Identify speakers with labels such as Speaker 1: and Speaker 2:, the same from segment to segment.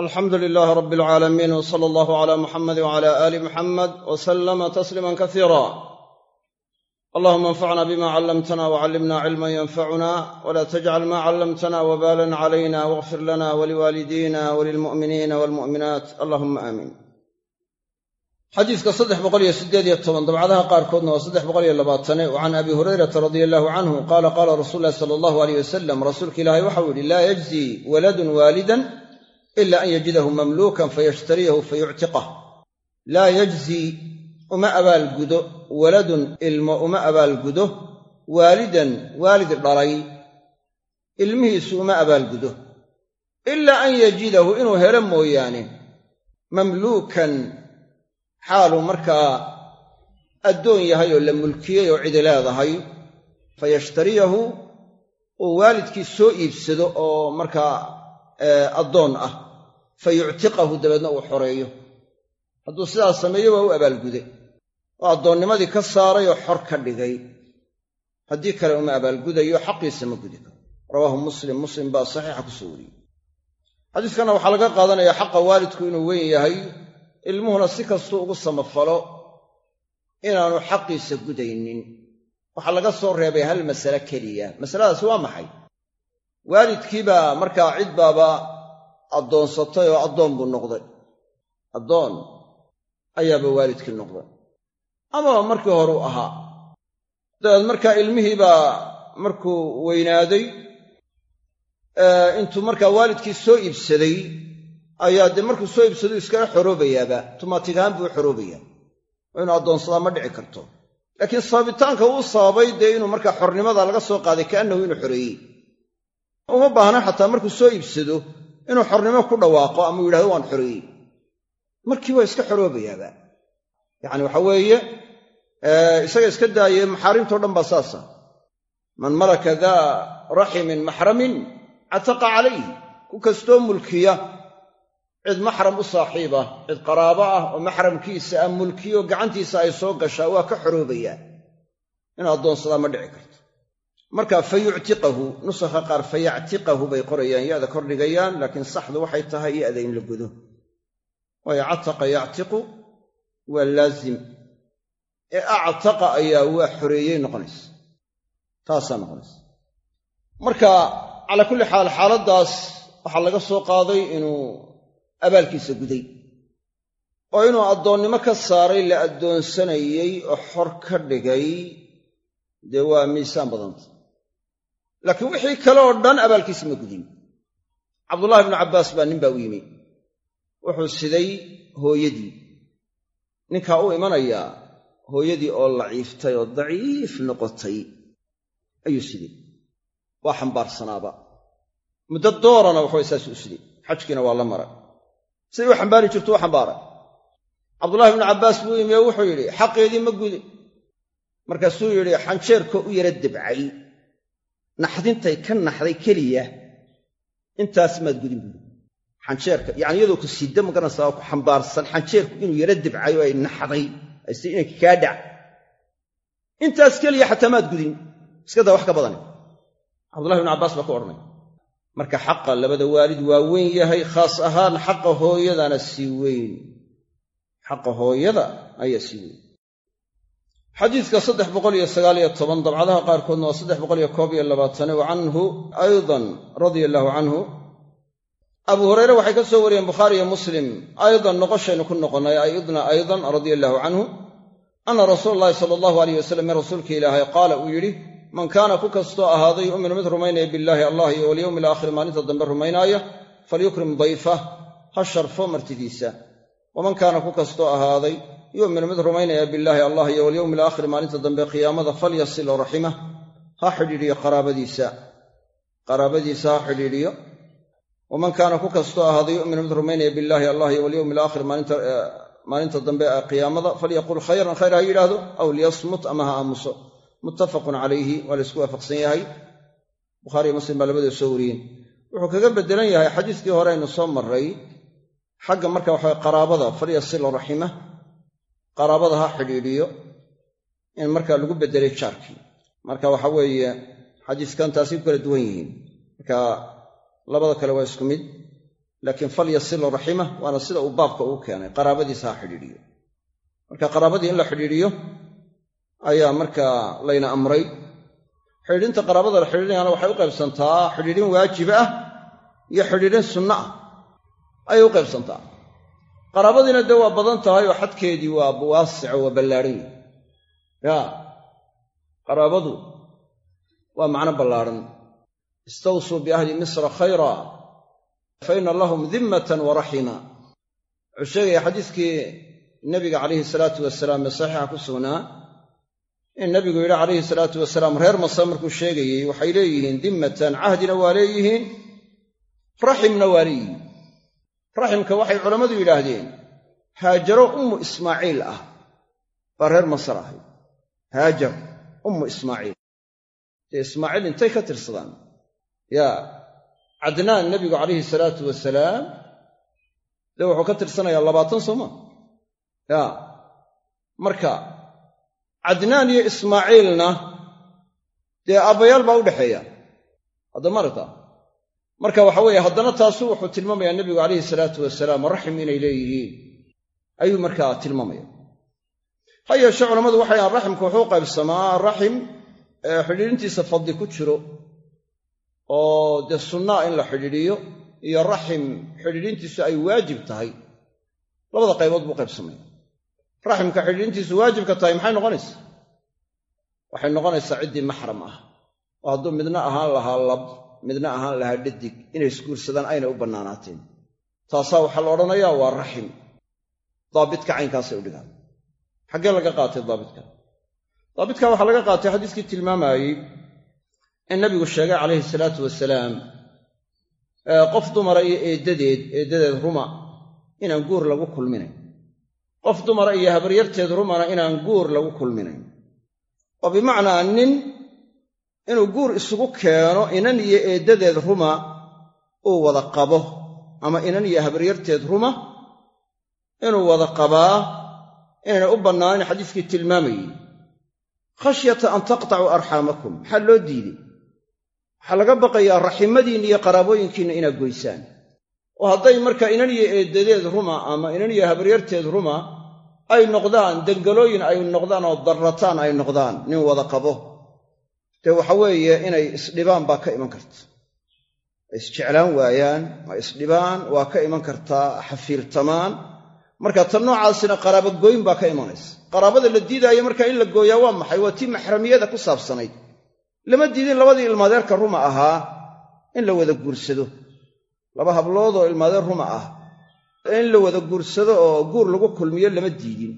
Speaker 1: alxamdu lilaahi rabbi alcaalamiin w sala allahu cala muxamadi wcala aali muxamed w salama tasliiman kasiira allahuma anfacna bima callamtana wcallimna cilman yanfacuna wla tajcal ma callamtana wbalan calayna wاغfir lana waliwaalidina walilmu'miniina walmu'minaat allahuma aamiin xadiiska saddex boqoliyo sideed iyo toban dabcadaha qaarkoodna waa saddex boqoliyo labaatane wa can abi hurayrata radia allahu canhu qaala qaala rasuulu ulahi sala allahu aleyh wasalam rasuulka ilaahay waxau yidhi laa yajzi waladun waalidan ila an yajidahu mamluukan fayashtariyahu fayuctiqah laa yajzi uma abaalgudo waladun ilmo uma abaalgudo waalidan waalid dhalay ilmihiisu uma abaalgudo ilaa an yajidahu inuu helo mooyaane mamluukan xaaluu markaa addoon yahay oo la mulkiyey oo cidi leedahay fayashtariyahu uu waalidkii soo iibsado oo markaa addoon ah fa yuctiqahu dabeedna uu xoreeyo. Hadduu sidaas sameeyo waa u abaalguday oo addoonnimadii ka saaray oo xor ka dhigay. Haddii kale uma abaalgudayo xaqiisa ma gudi karo. Rawaahu muslim muslim baa saxiixa ku soo wariyey. Xadiiskanna waxaa laga qaadanayaa xaqa waalidku inuu weyn yahay. Ilmuhuna si kastuu ugu samafalo inaanu xaqiisa gudaynin. Waxaa laga soo reebay hal masale keliya. Masaladaasi waa maxay? Waalidkiibaa markaa cid baaba addoonsatay oo addoon buu noqday. Addoon ayaaba waalidkii noqday. Amaba markii horeu ahaa. Dabeed markaa ilmihiibaa markuu weynaaday intuu markaa waalidkii soo iibsaday ayaa dee markuu soo iibsadu iskaga xoroobayaaba. Tumaatig ahaan buu u xoroobayaa. Oo inuu addoonsadaa ma dhici karto. Laakiin sababitaanka uu sababay dee inuu markaa xornimada laga soo qaaday kaannahu inuu xoreeyey uma baahna xataa markuu soo iibsado inuu xornimo ku dhawaaqo ama uu yidhahdo waan xoreeyey markii waa iska xoroobayaaba. Yacni waxa weeye isaga iska daaye maxaarimtao dhan baa saasa. Man malaka daa raximin maxramin cataqa calayh ku kastoo mulkiya. Cid maxram u saaxiib ah cid qaraabo ah oo maxramkiisa ah mulkiyo gacantiisa ay soo gashaa waa ka xoroobayaa. Inuu addoonsadaa ma dhici karto marka fa yuctiqahu nusakha qaar fa yactiqahu bay qorayaan ya-da kordhigayaan laakiin saxdu waxay tahay ya-da in la gudo. Waayo cataqa yactiqu waa laazim. Ee actaqa ayaa waa xoreeyey noqonaysa taasaa noqonaysa marka calaa kulli xaal xaaladdaas waxaa laga soo qaaday inuu abaalkiisa guday. Oo inuu addoonnimo ka saaray la addoonsanayey oo xor ka dhigay dee waa miisaan badanta laakiin wixii kale oo dhan abaalkiisa ma gudin. Cabdullahi ibnu cabbaas baa nin baa u yimi. Wuxuu siday hooyadii. Ninkaa u imanayaa hooyadii oo laciiftay oo daciif noqotay ayuu siday. Waa xambaarsanaaba muddo doorana waxaway saas u siday. Xajkiina waa la maray. Siday u xambaari jirto u xambaaray. Cabdullahi ibnu cabbaas buu yimi oo wuxuu yidhi xaqeedii ma gudin. Markaasuu yidhi xanjeerkoo u yara debcay naxdintay ka naxday keliya intaas maad gudin buuri xanjeerka yacani iyadoo ku sida ma garanaysaa waa ku xambaarsan xanjeerku inuu yara debcay oo ay naxday ayse inanka kaa dhac. Intaas keliya xataa maad gudin. Iska daa wax ka badani. Cabdullahi ibnu cabbaas baa ku odhanay marka xaqa labada waalid waa weyn yahay khaas ahaan xaqa hooyadana sii weyn. Xaqa hooyada ayaa sii weyn xadiidka saddex boqoliyo sagaaliyo toban dabcadaha qaarkoodna waa saddex boqoliyo koob iyo labaatane wa canhu aydan radia allaahu canhu. Abu hureyre waxay ka soo wariyeen bukhaari iyo muslim. Aydan noqoshaynu ku noqonnay aydna aydan radia allaahu canhu. Anna rasuula allahi sala allahu aleyh wasalam rasuulka ilaahay qaala uu yidhi man kaana ku kastoo ahaaday yu'minu mid rumaynaya billaahi allah iyo walyowmi alaakhiri maalinta dambe rumaynaaya falyukrim dayfah ha sharfo martidiisa. Waman kaana ku kastoo ahaaday yu'minu mid rumaynaya billaahi allah iyo walyowmi alaakhiri maalinta dambe qiyaamada falyasil raximah ha xidhiidhiyo qaraabadiisa. Qaraabadiisa ha xidhiidhiyo. Waman kaana ku kastoo ahaaday yu'minu mid rumaynaya billaahi allah iyo walyowmi alaakhiri maalinta dambe ee qiyaamada falyaqul khayran khayr ha yidhaahdo aw liyasmut ama ha aamuso. Muttafaqun calayhi waa la isku waafaqsan yahay. Bukhaariyo muslim baa labadoo soo wariyeen. Wuxuu kaga beddelan yahay xadiiskii hore aynu soo marray xagga marka waxawe qaraabada falyasil raxima qaraabada ha xidhiidhiyo in markaa lagu beddelay jaarkii. Marka waxa weeye xadiiskan taasay ku kala duwan yihiin. Marka labada kale waa isku mid laakiin falyasil raximah waana sida uu baabka uu keenay qaraabadiisa ha xidhiidhiyo. Marka qaraabadii in la xidhiidhiyo ayaa markaa layna amray. Xidhiidhinta qaraabada la xidhiidhinayana waxay u qaybsantaa xidhiidhin waajiba ah iyo xidhiidhin sunno ah. Ayay u qaybsantaa qaraabadiina dee waa badan tahay oo xadkeedii waa waasico waa ballaadhan yaa qaraabadu waa macno ballaadhan istawsuu biahli misra khayra fa ina lahum dimmatan wa raxima. Wuxuu sheegaya xadiiskii nebiga calayhi salaatu wasalaam ee saxiixa ku sugnaa in nebigu yidhi calayhi salaatu wasalaam reer masar markuu sheegayey waxay leeyihiin dimmatan cahdina waa leeyihiin raximna waa leeyihiin raximka waxay culammadu yidhaahdeen haajaro ummu ismaaciil ah. Baa reer masar ahay. Haajar ummu ismaaciil. Dee ismaaciil intay ka tirsadaan. Yaa cadnaan nebigu calayhi salaatu wasalaam dee wuxuu ka tirsanayaa labaatan sooma yaa marka cadnaan iyo ismaaciilna dee aabbayaal baa u dhexeeya. Haddama aragta marka waxa weeye haddana taasu wuxuu tilmaamayaa nebigu calayhi salaatu wasalaam raxim inay leeyihiin. Ayuu markaa tilmaamaya ha yeeshee culammadu waxay ahaan raximka wuxuu qaybsamaa raxim xidhiidhintiisa fadli ku jiro oo dee sunnaa in la xidhiidhiyo iyo raxim xidhiidhintiisu ay waajib tahay. Labada qaybood buu qaybsamaya. Raximka xidhiidhintiisu waajibka tahay maxay noqonaysaa? Waxay noqonaysaa ciddii maxram ah oo hadduu midna ahaan lahaa lab midna ahaan lahaa dhadig inay isguursadaan ayna u bannaanaateen taasaa waxaa la odhanayaa waa raxim. Daabitka caynkaasay u dhigaan. Xaggee laga qaatay daabitka daabitka waxaa laga qaatay xadiiskii tilmaamayey in nabigu sheegay calayhi salaatu wasalaam qof dumara iyo eeddadeed eeddadeed ruma inaan guur lagu kulminayn. Qof dumara iyo habaryarteed rumana inaan guur lagu kulminayn. Oo bimacnaa nin inuu guur isugu keeno inan iyo eeddadeed ruma uu wada qabo ama inan iyo habaryarteed ruma inuu wada qabaa inayna u bannaanin xadiiskii tilmaamayey. Khashyata an taqtacuu arxaamakum maxaa loo diiday? Waxaa laga baqayaa raximadiinna iyo qaraabooyinkiinna inaad goysaan. Oo hadday marka inan iyo eeddadeed ruma ama inan iyo habaryarteed ruma ay noqdaan dangalooyin ay noqdaan oo darrataan ay noqdaan nin wada qabo dee waxa weeye inay isdhibaan baa ka iman karta. Ay isjeclaan waayaan ma isdhibaan waa ka iman kartaa xafiirtamaan. Marka tan noocaasina qaraabogoyn baa ka imanaysa. Qaraabada la diidaayo marka in la gooyaa waa maxay? Waa tii maxramiyada ku saabsanayd. Lama diidin labadii ilmaadeerka ruma ahaa in la wada guursado. Laba hablood oo ilmaadeer ruma ah in la wada guursado oo guur lagu kulmiyo lama diidin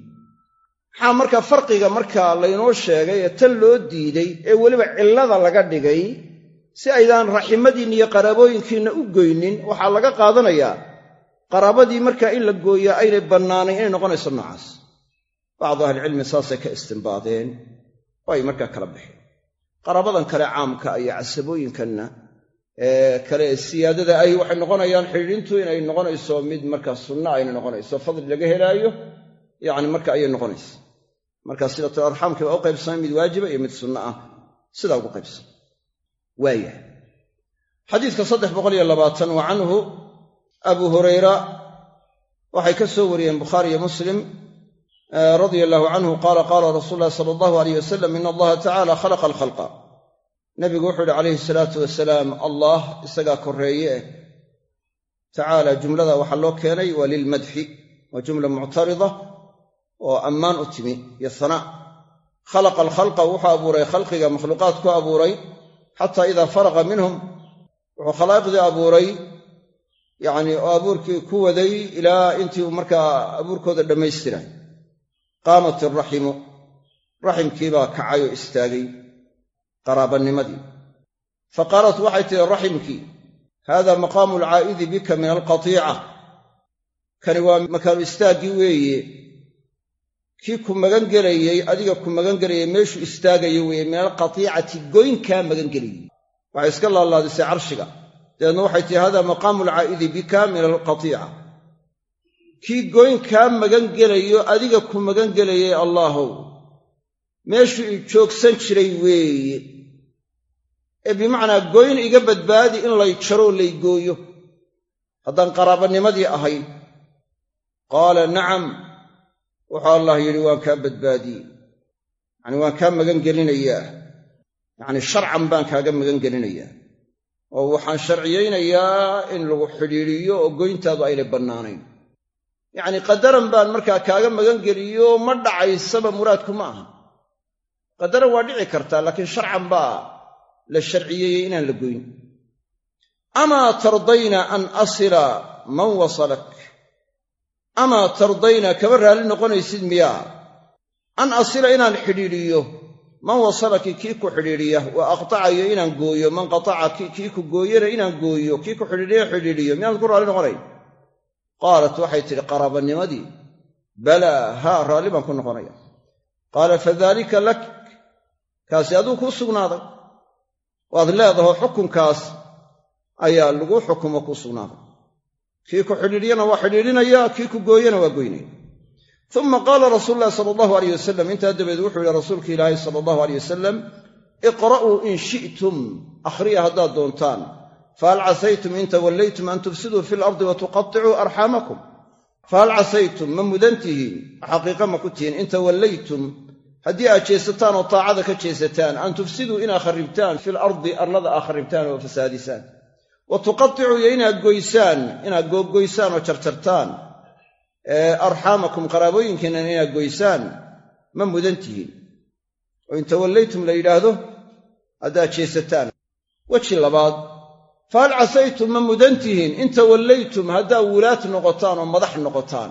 Speaker 1: maxaa marka farqiga markaa laynoo sheegay ee tan loo diiday ee weliba cillada laga dhigay si aydaan raximadiinna iyo qaraabooyinkiinna u goynin waxaa laga qaadanayaa qaraabadii markaa in la gooyaa aynay bannaanayn inay noqonayso noocaas. Bacdu ahlicilmi saasay ka istimbaadeen oo ay markaa kala baxeen. Qaraabadan kale caamka iyo casabooyinkanna ee kale siyaadada ahi waxay noqonayaan xidhiidhintu inay noqonayso mid markaa sunna ayna noqonayso fadli laga helaayo yacni marka ayay noqonaysa marka silatul arxaamkii waa u qaybsamay mid waajiba iyo mid sunno ah sidaa ugu qaybsama waayahay xadiidka saddex boqol iyo labaatan wa canhu abu hurayra waxay ka soo wariyeen bukhaari iyo muslim radia allahu canhu qaala qaala rasuulu llahi sala allahu alayh wasalam in allaha tacala khalaqa alkhalqa. Nabigu wuxuu yihi calayhi salaatu wasalaam allah isagaa korreeye eh tacaala jumlada waxaa loo keenay waa lilmadxi waa jumla muctarida oo ammaan u timi. Iyo hanaa khalaqa alkhalqa wuxuu abuuray khalqiga makhluuqaad ku abuuray xataa idaa faraqa minhum wuxuu khalaa'iqdii abuuray yacnii oo abuurkii ku waday ilaa intii uu markaa abuurkooda dhammaystiray qaamat iraximu raximkiibaa kacay oo istaagay qaraabanimadii fa qaalat waxay tihi raximkii haada maqaamu alcaa'idi bika min alqatiica. Kani waa makaanu istaaggii weeye kii ku magan gelayey adiga ku magan gelayey meeshuu istaagayo weeye min alqatiicati goynkaa magan gelayey waxay iska laalaadisay carshiga. Dabeedna waxay tihi hada maqaamu alcaa'idi bika min alqatiica. Kii goyn kaa magan gelayo adiga ku magan gelayay allaahow meeshuu i joogsan jiray weeye. Ee bimacnaa goyn iga badbaadi in lay jaroo lay gooyo. Haddaan qaraabanimadii ahayn. Qaala nacam wuxuu allah yidhi waan kaa badbaadiyey. Yacni waan kaa magan gelinayaa yacni sharcan baan kaaga magan gelinayaa oo waxaan sharciyaynayaa in lagu xidhiidhiyo oo goyntaadu aynay bannaanayn. Yacni qadaran baan markaa kaaga magan geliyo ma dhacaysaba muraadku ma aha. Qadaran waa dhici kartaa laakiin sharcan baa la sharciyeeyey inaan la goyn. Amaa tardayna an asila man wasalak amaa tardayna kama raalli noqonaysid miyaa an asila inaan xidhiidhiyo. Man wasalaki kii ku xidhiidhiya. Wa aqtacayo inaan gooyo. Man qataca kii ku gooyana inaan gooyo. Kii ku xidhiidhiya xidhiidhiyo. Miyaad ku raalli noqonayn qaalat waxay tidhi qaraabanimadii. Balaa haa raalli baan ku noqonaya. Qaala fadaalika lak. Kaasi aduu kuu sugnaaday. Waad leedaho xukunkaas ayaa lagu xukumo kuu sugnaaday kii ku xidhiidhiyana waa xidhiidhinaya kii ku gooyana waa goynaya uma qaala rasuulu llahi sala allahu aleyh wasalam intaa dabeed wuxuu yihi rasuulka ilaahi sala allahu aleyh wasalam iqra'uu in shi'tum akhriya haddaad doontaan. Fahal casaytum in tawallaytum an tufsiduu fi lardi wa tuqaticuu arxaamakum fahal casaytum ma mudan tihiin. Xaqiiqa ma ku tihiin. In tawallaytum haddii aad jeesataan oo taacada ka jeesataan an tufsiduu inaad kharribtaan fil ardi arlada aad kharribtaan oo fasaadisaan wa tuqaticuu iyo inaad goysaan inaad googgoysaan oo jarjartaan. Arxaamakum qaraabooyinkiinnan inaad goysaan ma mudan tihiin. Oo in tawallaytum la yidhaahdo haddaad jeesataan. Weji labaad fahal casaytum ma mudan tihiin. In tawallaytum haddaad wulaad noqotaan oo madax noqotaan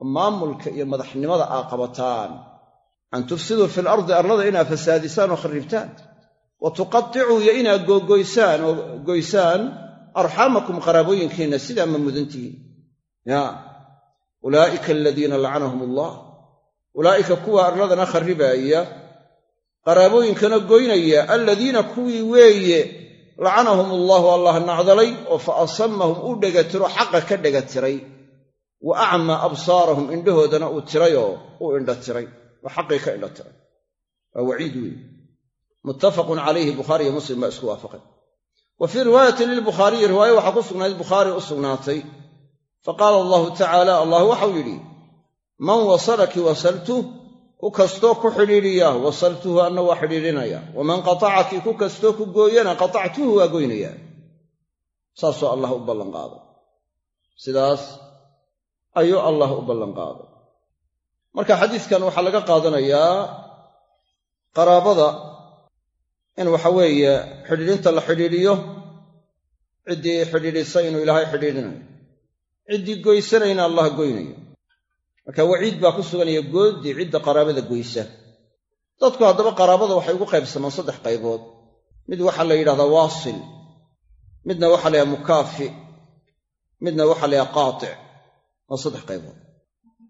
Speaker 1: oo maamulka iyo madaxnimada aad qabataan. An tufsiduu fil ardi arlada inaad fasaadisaan oo kharribtaan wa tuqaticuu iyo inaad googoysaan oo goysaan arxaamakum qaraabooyinkiinna sidaa ma mudan ya ulaa'ika aladiina lacanahum allah ulaa'ika kuwa arladana kharribaaya qaraabooyinkana goynaya aladiina kuwii weeye lacanahum allahu allah nacdalay oo fa asamahum u dhegatiro xaqa ka dhegatiray wa acmaa absaarahum indhahoodana uu tirayoo u indha tiray oo xaqii ka indha tiray waa waciid weyn muttafaqun calayhi bukhaari iyo muslim baa isku waafaqay wa fii riwaayatin lilbukhaariyi riwaaye waxaa ku sugnayd bukhaari u sugnaatay. Faqaala allahu tacaala allah waxau yidhi man wasalaki wasaltuh ku kastoo ku xidhiidhiya wasaltuhu anna waa xidhiidhinaya. Waman qatacaki ku kastoo ku gooyana qatactuhu waa goynayaa saasuu allah u ballanqaaday sidaas ayuu allah u ballanqaaday marka xadiidkan waxaa laga qaadanayaa qaraabada in waxa weeye xidhiidhinta la xidhiidhiyo ciddii xidhiidhisay inuu ilaahay xidhiidhinayo. Ciddii goysanayna allah goynayo. Marka waciid baa ku suganaya gooddii cidda qaraabada goysa. Dadku haddaba qaraabada waxay ugu qaybsamaan saddex qaybood. Mid waxaa la yidhahdaa waasil midna waxaa la yhaha mukaafi midna waxaa la yhaha qaatic. Waa saddex qaybood.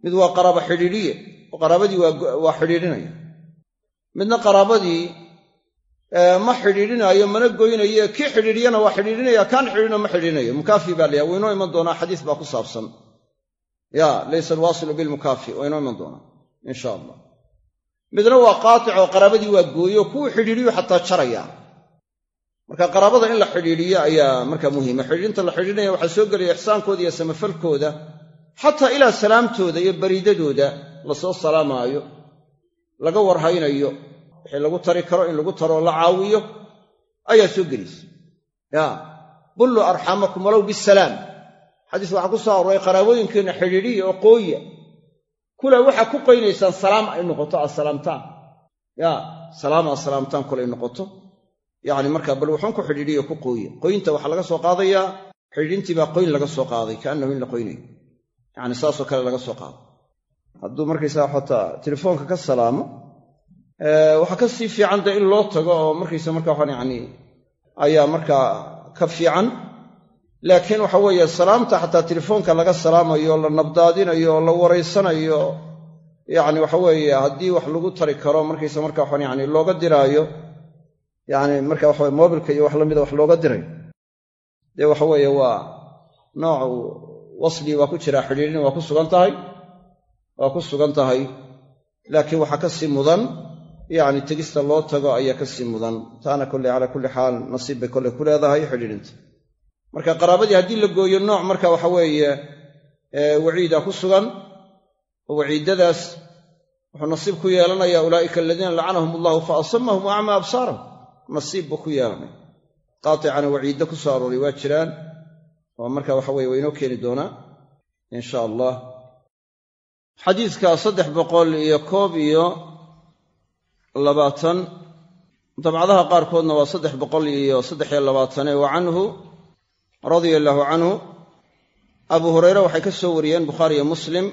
Speaker 1: Mid waa qaraaba xidhiidhiye oo qaraabadii waa xidhiidhinaya. Midna qaraabadii ma xidhiidhinaayo mana goynayo kii xidhiidhiyana waa xidhiidhinaya kaan xidhiidhina ma xidhiidhinayo. Mukaafi baa layaha waynoo iman doonaa xadiis baa ku saabsan. Ya laysa alwaasilu bilmukaafi waa inoo iman doonaa insha allah midna waa qaatic oo qaraabadii waa gooyo kuwuu xidhiidhiyu xataa jaraya marka qaraabada in la xidhiidhiyo ayaa markaa muhiima. Xidhiidhinta la xidhiidhinaya waxaa soo gelaya ixsaankooda iyo samafalkooda xataa ilaa salaamtooda iyo bariidadooda la soo salaamaayo laga warhaynayo wixii lagu tari karo in lagu taroo la caawiyo ayaa soo gelaysa ya bullu arxamakum walow bisalaam xadiis waxaa ku soo aroray qaraabooyinkeenna xidhiidhiya oo qooya. Kula waxaa ku qoynaysaan salaam ay noqoto aad salaamtaan ya salaam aad salaamtaan kulay noqoto. Yacni markaa bal wuxuun ku xidhiidhiyo ku qooya. Qoynta waxaa laga soo qaadayaa xidhiidhintii baa qoyn laga soo qaaday kaannahu in la qoynayo. Yacni saasoo kale laga soo qaado hadduu markaysaa xataa telefoonka ka salaamo waxaa ka sii fiican dee in loo tago oo markaysa marka waxaan yacni ayaa markaa ka fiican. Laakiin waxa weeye salaamta xataa telefoonka laga salaamayo la nabdaadinayo la waraysanayo yacni waxa weeye haddii wax lagu tari karo markaysa marka waxaan yacni looga diraayo yacni marka waxa weye moobilka iyo wax lamida wax looga dirayo dee waxa weeye waa noocu wasli waa ku jiraa xidhiidhin waa ku sugan tahay waa ku sugan tahay. Laakiin waxaa ka sii mudan yacni tegista loo tago ayaa ka sii mudan. Taana kolley calaa kulli xaal nasiib bay kolley ku leedahay xidhiidhinta. Marka qaraabadii haddii la gooyo nooc marka waxa weeye waciida ku sugan oo waciidadaas wuxuu nasiib ku yeelanayaa ulaa'ika aladiina lacanahum allahu fa asamahum wa acmaa absaarahum. Nasiib buu ku yeelanaya. Qaaticana waciiddo ku soo arooray waa jiraan. Oo marka waxa weye waa inoo keeni doonaa in sha allah. Xadiidka saddex boqol iyo koob iyo labaatan dabcadaha qaarkoodna waa saddex boqol iyo saddex iyo labaatane wa canhu radia allaahu canhu. Abu hureyre waxay ka soo wariyeen bukhaari iyo muslim.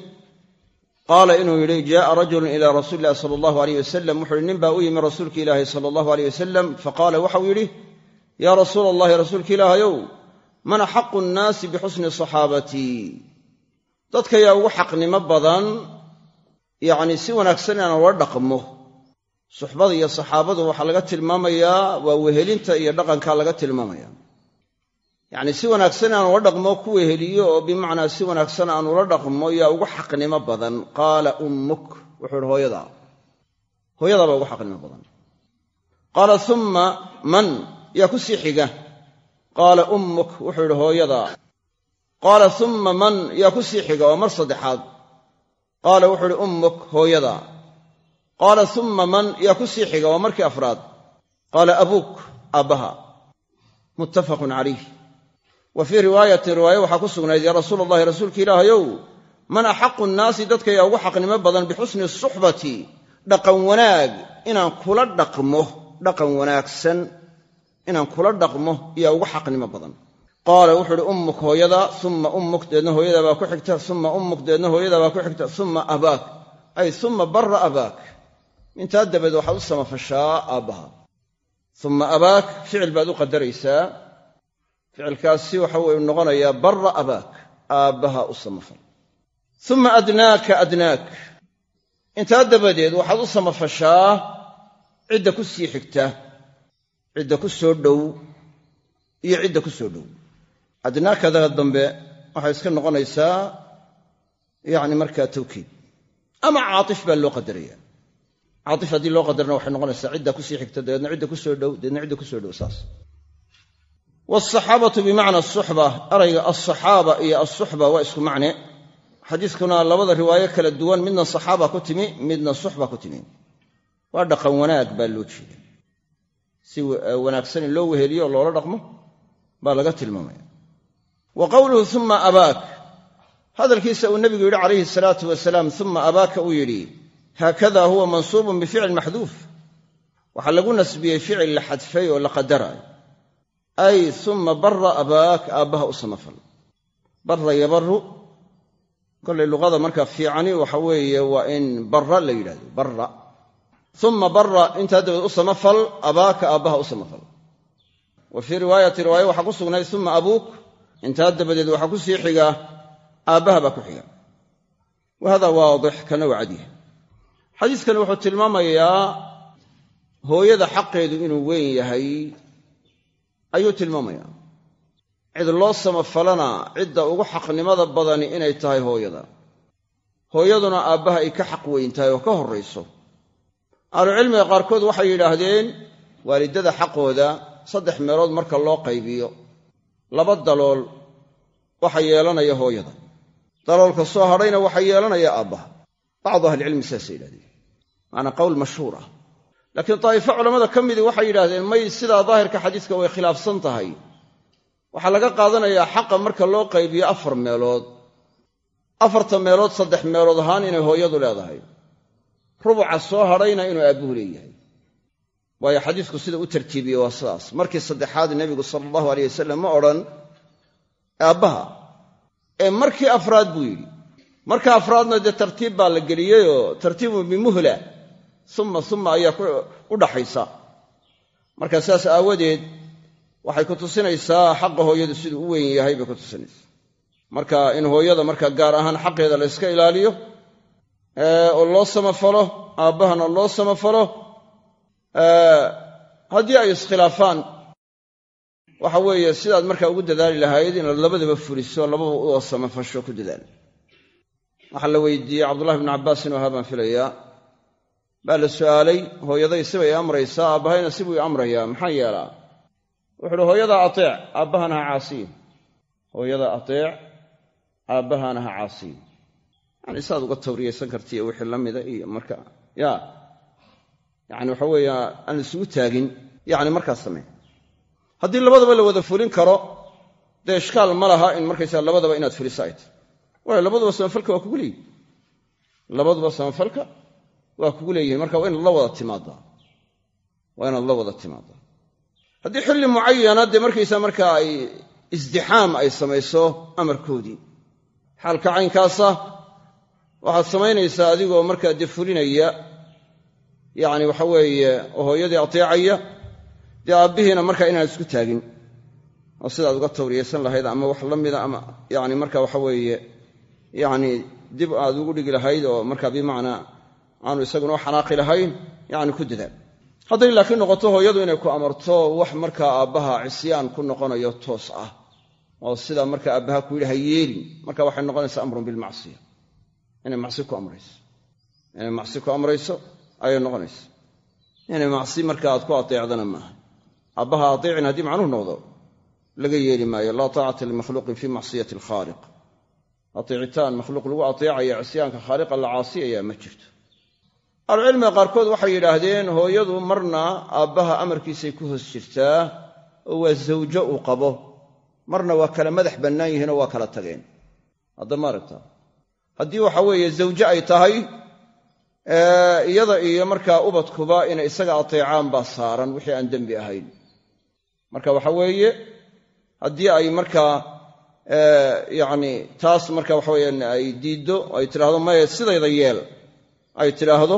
Speaker 1: Qaala inuu yidhi jaaa rajulun ila rasuuli illahi sala allahu aleyh wasalam wuxu uhi nin baa u yimi rasuulki ilaahi sala allahu aleyh wasalam faqaala waxau yidhi yaa rasuula allahi rasuulka ilaahayow man axaqu nnaasi bixusni saxaabatii dadka yaa ugu xaqnimo badan yacni si wanaagsan inaan ula dhaqmo suxbada iyo saxaabadu waxaa laga tilmaamayaa waa wehelinta iyo dhaqankaa laga tilmaamaya yacni si wanaagsan inaan ula dhaqmo ku weheliyo oo bimacnaa si wanaagsan aan ula dhaqmo yaa ugu xaqnimo badan. Qaala ummuk wuxuu ihi hooyadaa. Hooyadaabaa ugu xaqnimo badan. Qaala umma man? Yaa ku sii xiga. Qaala ummuk wuxuu yidhi hooyadaa. Qaala umma man? Yaa ku sii xiga waa mar saddexaad. Qaala wuxuu idhi ummuk hooyadaa qaala umma man? Yaa ku sii xiga waa markii afraad. Qaala abuuk aabbaha muttafaqun calayh. Wa fii riwaayatin riwaaye waxaa ku sugnayd yaa rasuula allahi rasuulka ilaahayow man axaqu nnaasi dadka yaa ugu xaqnimo badan bixusni suxbati? Dhaqan wanaag inaan kula dhaqmo dhaqan wanaagsan inaan kula dhaqmo yaa ugu xaqnimo badan. Qaala wuxuu uhi ummuk hooyada uma ummuk deedna hooyadaa baa ku xigta uma ummuk deedna hooyadaa baa ku xigta uma abaak ay uma barra abaak intaa dabadeed waxaad u samafashaa aabbaha. Uma abaak ficil baad u qadaraysaa ficilkaasi waxa wuu noqonayaa barra abaak aabbaha u samafal. Uma adnaaka adnaak. Intaa dabadeed waxaad u samafashaa cidda ku sii xigta cidda ku soo dhow iyo cidda ku soo dhow. Adnaakada dambe waxay iska noqonaysaa yacni markaa tawkiid. Ama caatif baa loo qadaraya caatif haddii loo qadarna waxay noqonaysaa cidda ku sii xigta dabeedna cidda ku soo dhow dabeedna cidda ku soo dhow saas. Waalsaxaabatu bimacna asuxba erayga alsaxaaba iyo alsuxba waa isku macne. Xadiiskuna labada riwaayo kala duwan midna saxaaba ku timi midna suxba ku timi. Waa dhaqan wanaag baa loo jeeda si wanaagsan in loo weheliyo oo loola dhaqmo baa laga tilmaamaya. Wa qowluhu uma abaak. Hadalkiisa uu nebigu yidhi calayhi salaatu wasalaam uma abaaka uu yidhi haakada huwa mansuubun bificlin maxduuf waxaa lagu nasbiyey ficil la xadfay oo la qadaraayo ay uma barra abaak aabbaha u samafal. Barra yabaru kollay luqada markaa fiicani waxa weeye waa in barra la yidhahdo barra. Uma barra intaa dabeed u samafal abaaka aabbaha u samafal. Wa fii riwaayati riwaaya waxaa ku sugnayd uma abuuk. Intaa dabadeed waxaa ku sii xiga aabbaha ku xiga wa hada xadiiskani wuxuu tilmaamayaa hooyada xaqeedu inuu weyn yahay ayuu tilmaamayaa. Cid loo samafalana cidda ugu xaqnimada badani inay tahay hooyada. Hooyaduna aabbaha ay ka xaq weyn tahay oo ka horrayso. Ahlucilmiga qaarkood waxay yidhaahdeen waalidada xaqooda saddex meelood marka loo qaybiyo laba dalool waxa yeelanaya hooyada. Daloolka soo hadhayna waxaa yeelanaya aabbaha. Bacdu ahlicilmi sidaasay yidhahdeen macanaa qowl mashhuur ah laakiin daa'ifo culammada ka midii waxay yidhahdeen may sidaa daahirka xadiiska way khilaafsan tahay. Waxaa laga qaadanayaa xaqa marka loo qaybiyo afar meelood. Afarta meelood saddex meelood ahaan inay hooyadu leedahay. Rubuca soo hadhayna inuu aabbuhu leeyahay. Waayo xadiisku sida u tartiibiye waa sidaas. Markii saddexaad nebigu sala allahu aleyh wasalam ma odhan aabbaha ee markii afraad buu yidhi. Marka afraadna dee tartiib baa la geliyeyoo tartiibun bimuhla uma uma ayaa u dhaxaysa. Marka saas aawadeed waxay ku tusinaysaa xaqa hooyadu siduu u weyn yahay bay ku tusinaysaa. Marka in hooyada marka gaar ahaan xaqeeda la yska ilaaliyo oo loo samafalo aabbahana loo samafalo haddii ay iskhilaafaan waxa weeye sidaad markaa ugu dadaali lahayd inaad labadaba fuliso lababa u samafasho ku dadaal waxaa la weydiiyey cabdullahi bnu cabbaas inuu ahaa baan filayaa baa la su'aalay hooyaday sibay amraysaa aabbahayna sibuu i amrayaa maxaa yeelaa? Wuxuuhi hooyadaa ateec aabbahana ha caasiye hooyada ateec aabbahana ha caasiyo yani saad uga tawriyaysan kartiiyo wixii la mida iyo marka ya yani waxa weeye aan isugu taagin yani markaas samey haddii labadaba la wada fulin karo dee ishkaal ma laha in markaysaa labadaba inaad fuliso ay waayo labaduba samafalka waa kugu leeyihiin labaduba samafalka waa kugu leeyihiin marka waa inaad la wada timaadaa waa inaad la wada timaadaa haddii xilli mucayana dee markaysaa marka ay isdixaam ay samayso amarkoodii. Xaalka caynkaasa waxaad samaynaysaa adigoo markaa dee fulinaya. Yacni waxa weeye oo hooyadii ateecaya dee aabbihiina markaa inaan isku taagin. Oo sidaad uga tawriyaysan lahayd ama wax la mida ama yani marka waxa weeye yacni dib aad ugu dhigi lahayd oo marka bimacnaa aanu isaguna xanaaqi lahayn yani ku dadaal hadday laakiin noqoto hooyadu inay ku amarto wax markaa aabbaha cisyaan ku noqonayo toos ah. Oo sidaa marka aabbaha ku yidhi ha yeelin. Marka waxay noqonaysaa amrun bilmacsiya. Inay macsi ku amrayso. Inay macsi ku amrayso ayay noqonaysa inay macsi marka aad ku ateecdana maaha. Aabbaha ateecin haddii macnuhu noqdo laga yeeli maayo laa taacata limakhluuqin fii macsiyati alkhaaliq ateecitaan makhluuq lagu ateecaya cisyaanka khaaliqa la caasiyayaa ma jirto ahlucilmiga qaarkood waxay yidhaahdeen hooyadu marna aabbaha amarkiisay ku hoos jirtaa oo waa zawjo uu qabo. Marna waa kala madax bannaan yihiinoo waa kala tageen. Hadda ma aragtaa haddii waxa weeye zawje ay tahay iyada iyo markaa ubadkuba inay isaga ateecaan baa saaran wixii aan dembi ahayn. Marka waxa weeye haddii ay markaa yacni taas marka waxa weyaan ay diiddo ay tidhaahdo maya sidayda yeel ay tidhaahdo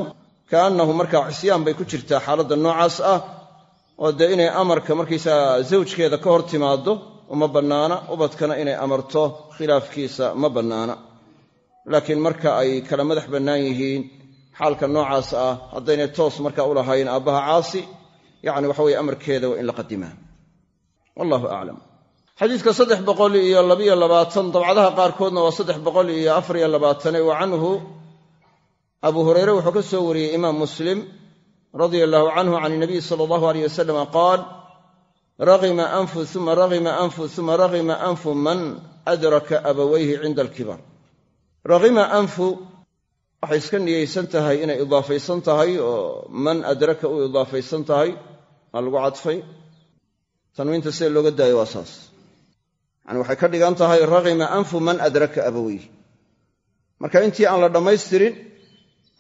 Speaker 1: kaannahu markaa cisyaan bay ku jirtaa xaaladda noocaas ah oo dee inay amarka markaysaga zawjkeeda ka hor timaaddo uma bannaana ubadkana inay amarto khilaafkiisa ma bannaana. Laakiin marka ay kala madax bannaan yihiin xaalka noocaas ah haddaynay toos marka u lahayn aabbaha caasi yacni waxa weye amarkeeda waa in la qadimaa. Wallahu aclam xadiidka saddex boqol iyo labiyo labaatan dabcadaha qaarkoodna waa saddex boqol iyo afariyo labaatane wa canhu abu hureyre wuxuu ka soo wariyey imaam muslim radia allahu canhu can inabiy sala allahu aleyh wasalam qaal ragima anfu uma ragima anfu uma ragima anfu man adraka abawayhi cinda alkibar. Ragima anfu waxay iska niyeysan tahay inay idaafaysan tahay oo man adraka u idaafaysan tahay maa lagu cadfay. Tanwiinta sida looga daayo waa saas. Yani waxay ka dhigan tahay ragima anfu man adraka abaweyhi marka intii aan la dhammaystirin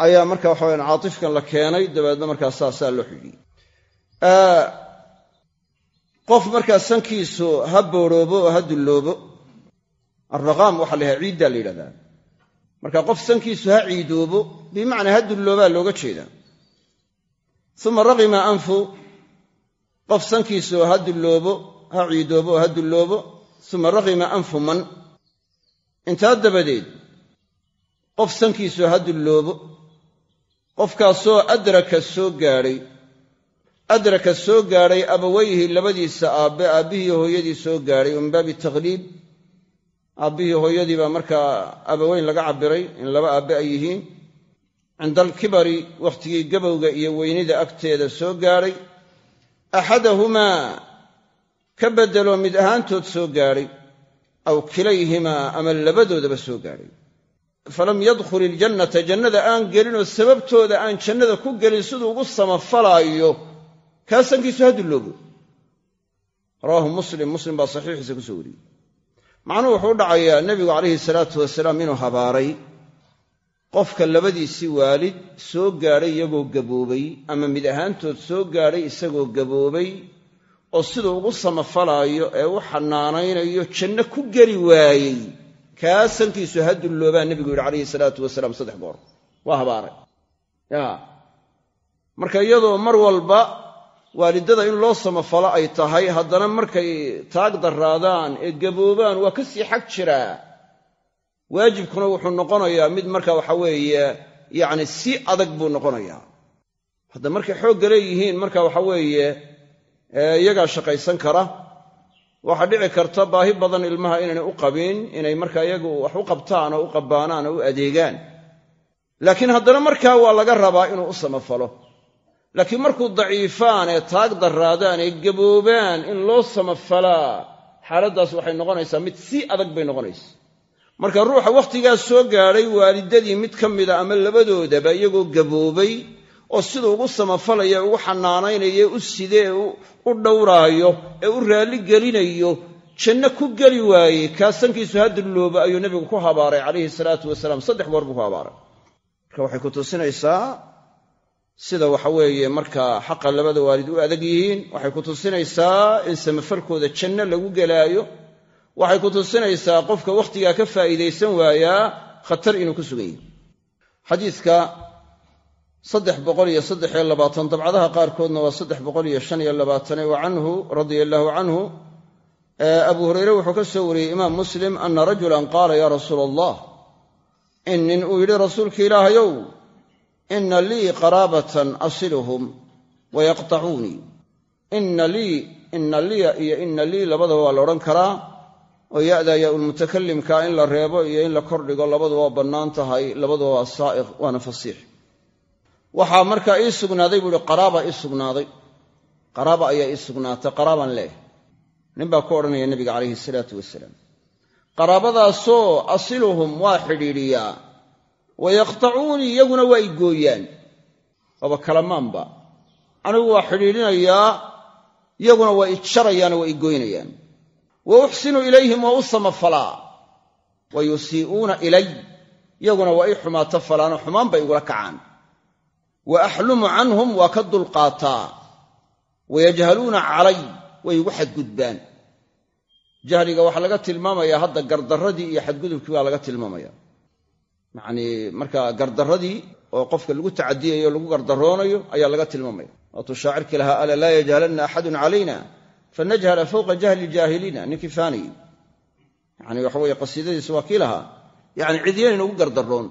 Speaker 1: ayaa marka waxawayan caatifkan la keenay dabeedna markaa saasaa loo xidhiyey qof markaa sankiisu ha boorhoobo oo ha dulloobo alraqaam waxaa la ciiddaa la yidhahdaa. Marka qof sankiisu ha ciidoobo bimacnaa ha dulloobaa looga jeedaa. Uma raqima anfu qof sankiisu ha dulloobo ha ciidoobo oo ha dulloobo uma raqima anfu man. Intaa dabadeed qof sankiisu ha dulloobo qofkaasoo adraka soo gaadhay adraka soo gaadhay abawayhi labadiisa aabbe aabbihii hooyadii soo gaadhay oo min baabi takhliib aabbihii hooyadii baa markaa abaweyn laga cabbiray in laba aabbe ay yihiin. Cinda alkibari wakhtigii gabowga iyo weynida agteeda soo gaadhay. Axadahumaa ka beddelo mid ahaantood soo gaadhay. Aw kilayhimaa ama labadoodaba soo gaadhay falam yadkhul iljannata jannada aan gelinoo sababtooda aan jannada ku gelin siduu ugu samafalaayo kaa sankiisu ha dulloobo rawaahu muslim muslim baa saxiixiisa ku soo wariyey. Macnuhu wuxuu u dhacayaa nebigu calayhi salaatu wasalaam inuu habaaray qofka labadiisii waalid soo gaadhay iyagoo gaboobay ama mid ahaantood soo gaadhay isagoo gaboobay oo siduu ugu samafalaayo ee u xanaanaynayo janno ku geli waayey kaa sankiisu ha dulloobaa nebigu yidhi calayhi salaatu wasalaam saddex goor waa habaaray. Ya marka iyadoo mar walba waalidada in loo samafalo ay tahay haddana markay taag darraadaan ee gaboobaan waa ka sii xag jiraa. Waajibkuna wuxuu noqonayaa mid marka waxa weeye yacni si adag buu noqonayaa. Hadda markay xoogga leeyihiin marka waxa weeye iyagaa shaqaysan kara waxaa dhici karta baahi badan ilmaha inaynay u qabin inay marka iyagu wax u qabtaan oo u qabbaanaan oo u adeegaan. Laakiin haddana markaa waa laga rabaa inuu u samafalo. Laakiin markuu daciifaan ee taag darraadaan ee gaboobaan in loo samafalaa xaaladdaas waxay noqonaysaa mid sii adag bay noqonaysa marka ruuxa wakhtigaas soo gaadhay waalidadii mid ka mida ama labadoodaba iyagoo gaboobay oo siduu ugu samafalaya ugu xanaanaynayo u side ee u dhowraayo ee u raalli gelinayo janno ku geli waayey kaasankiisu ha dullooba ayuu nebigu ku habaaray calayhi salaatu wasalaam. Saddex goor buu ku habaaray. Marka waxay ku tusinaysaa sida waxa weeye markaa xaqa labada waalid u adag yihiin. Waxay ku tusinaysaa in samafalkooda janno lagu gelaayo. Waxay ku tusinaysaa qofka wakhtigaa ka faa'iidaysan waayaa khatar inuu ku sugan yahay saddex boqol iyo saddex iyo labaatan dabcadaha qaarkoodna waa saddex boqol iyo shan iyo labaatane. Wa canhu radia allaahu canhu abu hureyre wuxuu ka soo wariyey imaam muslim ana rajulan qaala yaa rasuula allah in nin uu yidhi rasuulka ilaahayow ina lii qaraabatan asiluhum wayaqtacuunii ina lii ina liya iyo ina lii labadaba waa la odhan karaa oo ya'da yaa ulmutakalimka in la reebo iyo in la kordhigo labaduba waa bannaan tahay labaduba waa saa'iq waana fasiix waxaa markaa ii sugnaaday buu ihi qaraaba ii sugnaaday. Qaraaba ayaa ii sugnaatay qaraabaan leeh nin baa ku odhanaya nebiga calayhi salaatu wasalaam qaraabadaasoo asiluhum waa xidhiidhiyaa wayaqtacuunii iyaguna waa i gooyaan. Waaba kalamaanba anigu waa xidhiidhinayaa iyaguna waa i jarayaano waa i goynayaan wa uxsinu ilayhim waa u samafalaa wa yusii'uuna ilay iyaguna waa i xumaato falaano xumaan bay igula kacaan wa axlumu canhum waa ka dulqaataa wayajhaluuna calay way igu xadgudbaan jahliga waxaa laga tilmaamayaa hadda gardarradii iyo xadgudubkii baa laga tilmaamaya yacnii markaa gardarradii oo qofka lagu tacadiyayo o lagu gardaroonayo ayaa laga tilmaamaya waatuu shaacirkii lahaa ala laa yajhalanna axadun calayna fanajhala fawqa jahli jaahiliina ninkii faanayey yani waxa weye qasiidadiisu waa kii lahaa yani cidyaynay nagu gardaroon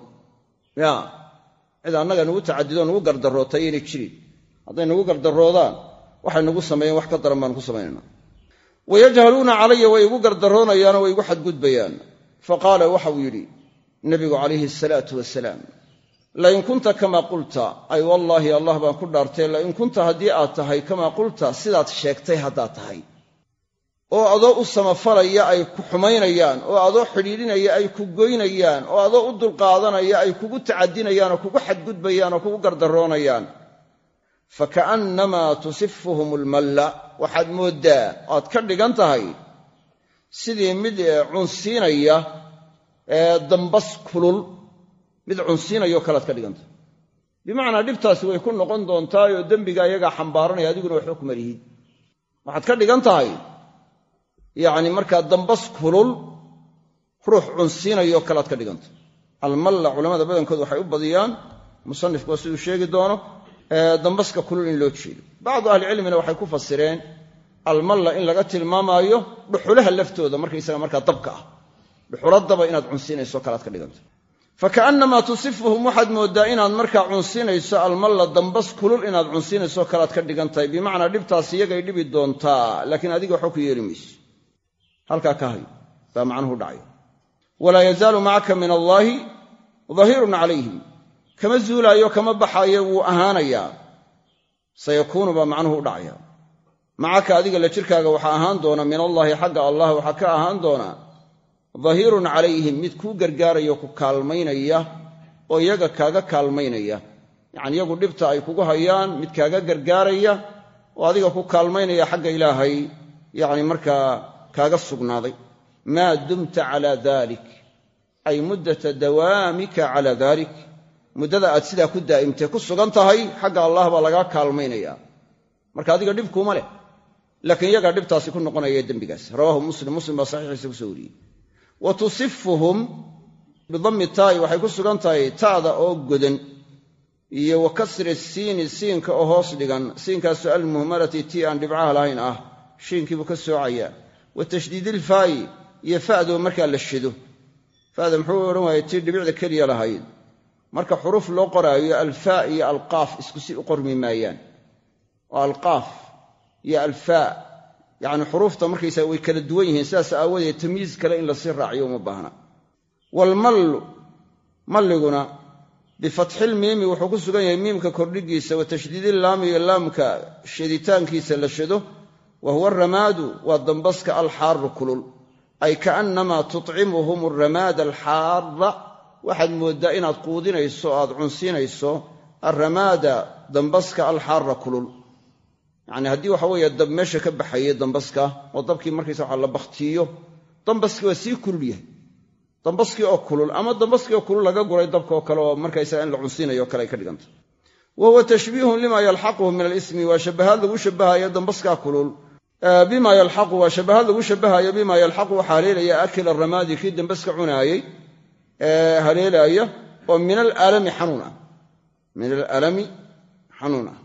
Speaker 1: ya cid annaga nagu tacadido nagu gardaroota yaynay jirin hadday nagu gardaroodaan waxay nagu sameeyeen wax ka daran baan ku samaynayna wayajhaluuna calaya way igu gardaroonayaanoo way igu xadgudbayaan faqaala waxauu yidhi nabigu calayhi asalaatu wasalaam lain kunta kamaa qulta. Ay wallaahi allah baan ku dhaartay lain kunta haddii aad tahay kamaa qulta sidaad sheegtay haddaad tahay oo adoo u samafalaya ay ku xumaynayaan oo adoo xidhiidhinaya ay ku goynayaan oo adoo u dulqaadanaya ay kugu tacadinayaan oo kugu xadgudbayaan oo kugu gardaroonayaan. Faka'annamaa tusifuhum almalla waxaad mooddaa oad ka dhigan tahay sidii mid cunsiinaya ee dambas kulul mid cunsiinayoo kalead ka dhigan tahay. Bimacnaa dhibtaasi way ku noqon doontaayoo dembiga iyagaa xambaaranaya adiguna waxba kuma lihid waxaad ka dhigan tahay yacni markaa dambas kulul ruux cunsiinayoo kalead ka dhigan tahay almalla culamada badankood waxay u badiyaan musanifku waa siduu sheegi doono dambaska kulul in loo jeedo bacdu ahlicilmina waxay ku fasireen almalla in laga tilmaamaayo dhuxulaha laftooda markaysaga markaa dabka ah. Dhuxuladaba inaad cunsiinayso kalaad ka dhiganta faka'annamaa tusifuhum waxaad mooddaa inaad markaa cunsiinayso almalla dambas kulul inaad cunsiinayso kalaad ka dhigan tahay. Bimacnaa dhibtaas iyagay dhibi doontaa laakiin adiga waxba ku yeeli mayso halkaa ka hay baa macnuhu dhacay. Walaa yazaalu macaka min allaahi dahiirun calayhim. Kama zuulaayo kama baxaayo wuu ahaanayaa. Sayakuunu baa macnuhu u dhacaya. Macaka adiga la jirkaaga waxaa ahaan doona min allaahi xagga allah waxaa ka ahaan doona dahiirun calayhim mid kuu gargaaraya ku kaalmaynaya oo iyaga kaaga kaalmaynaya. Yacani iyagu dhibta ay kugu hayaan mid kaaga gargaaraya oo adiga ku kaalmaynaya xagga ilaahay. Yacni markaa kaaga sugnaaday maa dumta calaa dalik ay muddata dawaamika calaa dalik muddada aad sidaa ku daa'imtee ku sugan tahay xagga allah baa lagaa kaalmaynaya marka adiga dhib kuuma leh. Laakiin iyagaa dhibtaasi ku noqonaya dembigaas. Rawaahu muslim muslim baa saxiixiisa ku soo wariyey. Wa tusifuhum bidammi taa'i waxay ku oo iyo wa siini siinka oo hoos dhigan siinkaasoo almuhmalati tii aan dhibcaha lahayn ah shiinkiibuu ka soocayaa wa tashdiidilfaa'i iyo fa'doo markaa la shido. fa'da muxuu odhan waayey tii dhibicda keliya lahayd. Marka xuruuf loo qoraayo alfaa iyo alqaaf isku si u qormi maayaan oo alqaaf iyo alfaa yacni xuruufta markaysaa way kala duwan yihiin sidaas aawadeed tamyiiz kale in la sii raaciyo uma baahna. Waalmallu malliguna bifatxilmiimi wuxuu ku sugan yahay miimka kordhigiisa wa tashdiidillaami iyo laamka shaditaankiisa la shado wa huwa aramaadu waa dambaska alxaaru kulul. Ay kaannamaa tutcimuhum aramaada alxaara waxaad mooddaa inaad quudinayso o aad cunsiinayso alramaada dambaska alxaara kulul. Yacni haddii waxa weeye dab meesha ka baxayay dambaska oo dabkii markaysa waxa la bakhtiiyo dambaskii waa sii kulul yahay. Dambaskii oo kulul ama dambaskii oo kulul laga guray dabka oo kale oo markaysaga in la cunsiinayo kale ay ka dhiganta. Dambaskaa kulul bima yalxaqu waa shabahaad lagu shabahayo bima yalxaqu waxaa haleelaya akila ramaadi kii dambaska cunaayey ee haleelaaya oo min alalami xanuun ah. Min alalami xanuun ah.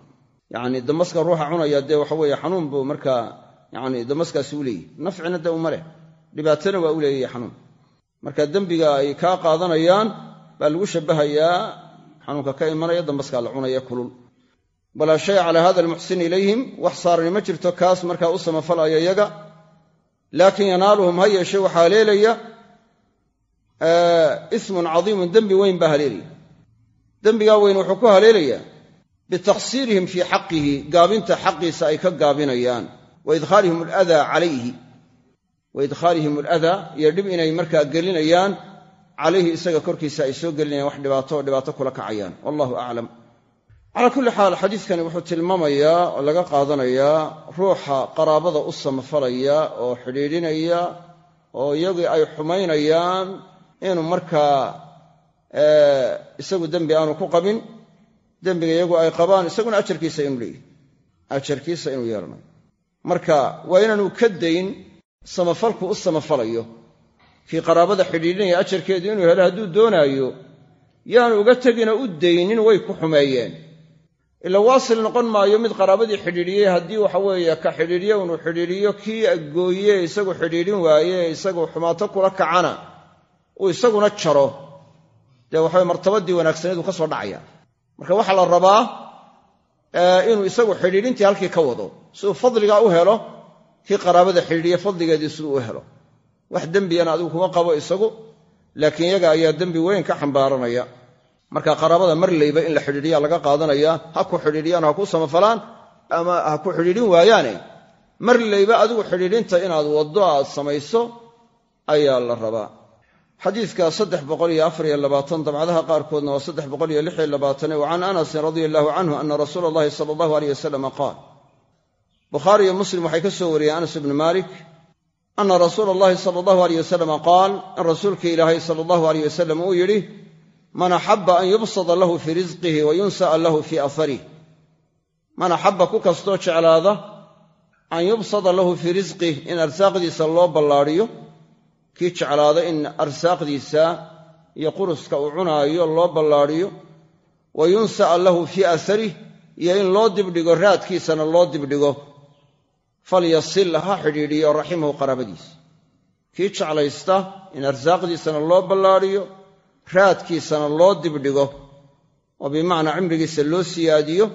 Speaker 1: Yacni dambaska ruuxa cunaya dee waxa weeye xanuun buu markaa yani dambaskaasi u leeyahy nafcina dee uma leh dhibaatana waa u leeyahay xanuun. Marka dembiga ay kaa qaadanayaan baa lagu shabahayaa xanuunka ka imanaya dambaskaa la cunaya kulul walaa shay calaa hada almuxsin ilayhim wax saarani ma jirto kaas markaa u samafalaya yaga laakin yanaaluhum ha yeeshe waxaa haleelaya ismun cadiimun dembi weyn baa haleelaya. Dembigaa weyn wuxuu ku haleelayaa bitaqsiirihim fii xaqihi gaabinta xaqiisa ay ka gaabinayaan. Wa idkhaalihim aladaa calayhi. Wa idkhaalihim aladaa iyo dhib inay markaa gelinayaan calayhi isaga korkiisa ay soo gelinayaan wax dhibaato dhibaato kula kacayaan. Wallahu aclam calaa kulli xaal xadiidkani wuxuu tilmaamayaa oo laga qaadanayaa ruuxa qaraabada u samafalaya oo xidhiidhinaya oo iyagii ay xumaynayaan inuu markaa isagu dembi aanu ku qabin dembiga iyagu ay qabaan isaguna ajarkiisa inuu leeyahy ajarkiisa inuu yeelanayo marka waa inaanu ka dayn samafalku u samafalayo kii qaraabada xidhiidhinaya ajarkeedu inuu helo hadduu doonaayo yaanu uga teginoo u daynin way ku xumeeyeen ila waasil noqon maayo mid qaraabadii xidhiidhiyey haddii waxa weeye ka xidhiidhiye unuu xidhiidhiyo kii gooye isagu xidhiidhin waaye isagu xumaato kula kacana uu isaguna jaro. Dee waxaweye martabadii wanaagsaneed uu ka soo dhacaya. Marka waxaa la rabaa inuu isagu xidhiidhintii halkii ka wado. Si uu fadligaa u helo kii qaraabada xidhiidhiye fadligeedii siduu u helo. Wax dembiyana adigu kuma qabo isagu laakiin iyaga ayaa dembi weyn ka xambaaranaya marka qaraabada marlayba in la xidhiidhiyaa laga qaadanaya ha ku xidhiidhiyaan ha ku samafalaan ama ha ku xidhiidhin waayaane. Marlayba adigu xidhiidhinta inaad waddo aad samayso ayaa la rabaa. Xadiidka saddex boqoliyo afariyo labaatan dabcadaha qaarkoodna waa saddex boqoliyo lixiyo labaatane wa can anasin radia allahu canhu ana rasuula allahi sala allahu aleyh wasalama qaal. Bukhaari iyo muslim waxay ka soo wariyeen anas ibnu malik ana rasuula allahi sala allahu aleyh wasalama qaal in rasuulka ilaahay sala allahu aleyh wasalam uu yidhi man axabba an yubsada lahu fii risqihi wa yunsa'a lahu fii aharih man axabba ku kastoo jeclaada an yubsada lahu fii risqih in arsaaqdiisa loo ballaadhiyo kii jeclaada in arsaaqdiisa iyo quruska uu cunaayo loo ballaadhiyo wa yunsa'a lahu fii aharih iyo in loo dibdhigo raadkiisana loo dibdhigo. Falyasil ha xidhiidhiyo raximahu qaraabadiisa kii jeclaysta in arsaaqdiisana loo ballaadhiyo raadkiisana loo dibdhigo oo bimacnaa cimrigiisa loo siyaadiyo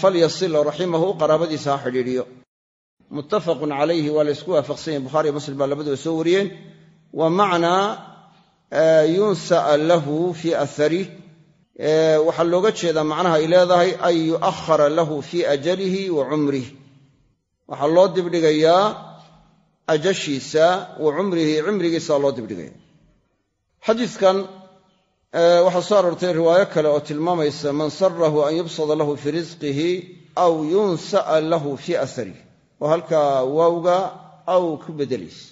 Speaker 1: falyasil raximahu qaraabadiisa ha xidhiidhiyo. Muttafaqun calayhi waa la ysku waafaqsan yahy bukhariiyo muslim baa labaduba soo wariyeen. Wa macnaa yunsa'a lahu fii aharih waxaa looga jeedaa macnaha ay leedahay an yu'ahara lahu fii ajalihi wa cumrih waxaa loo dibdhigayaa ajashiisa wa cumrihi cimrigiisa loo dibdhigaya xadiidkan waxaa soo aroortay riwaayo kale oo tilmaamaysa man sarahu an yubsada lahu fii risqihi aw yunsa'a lahu fii aharih oo halkaa waawga aw ku beddelaysa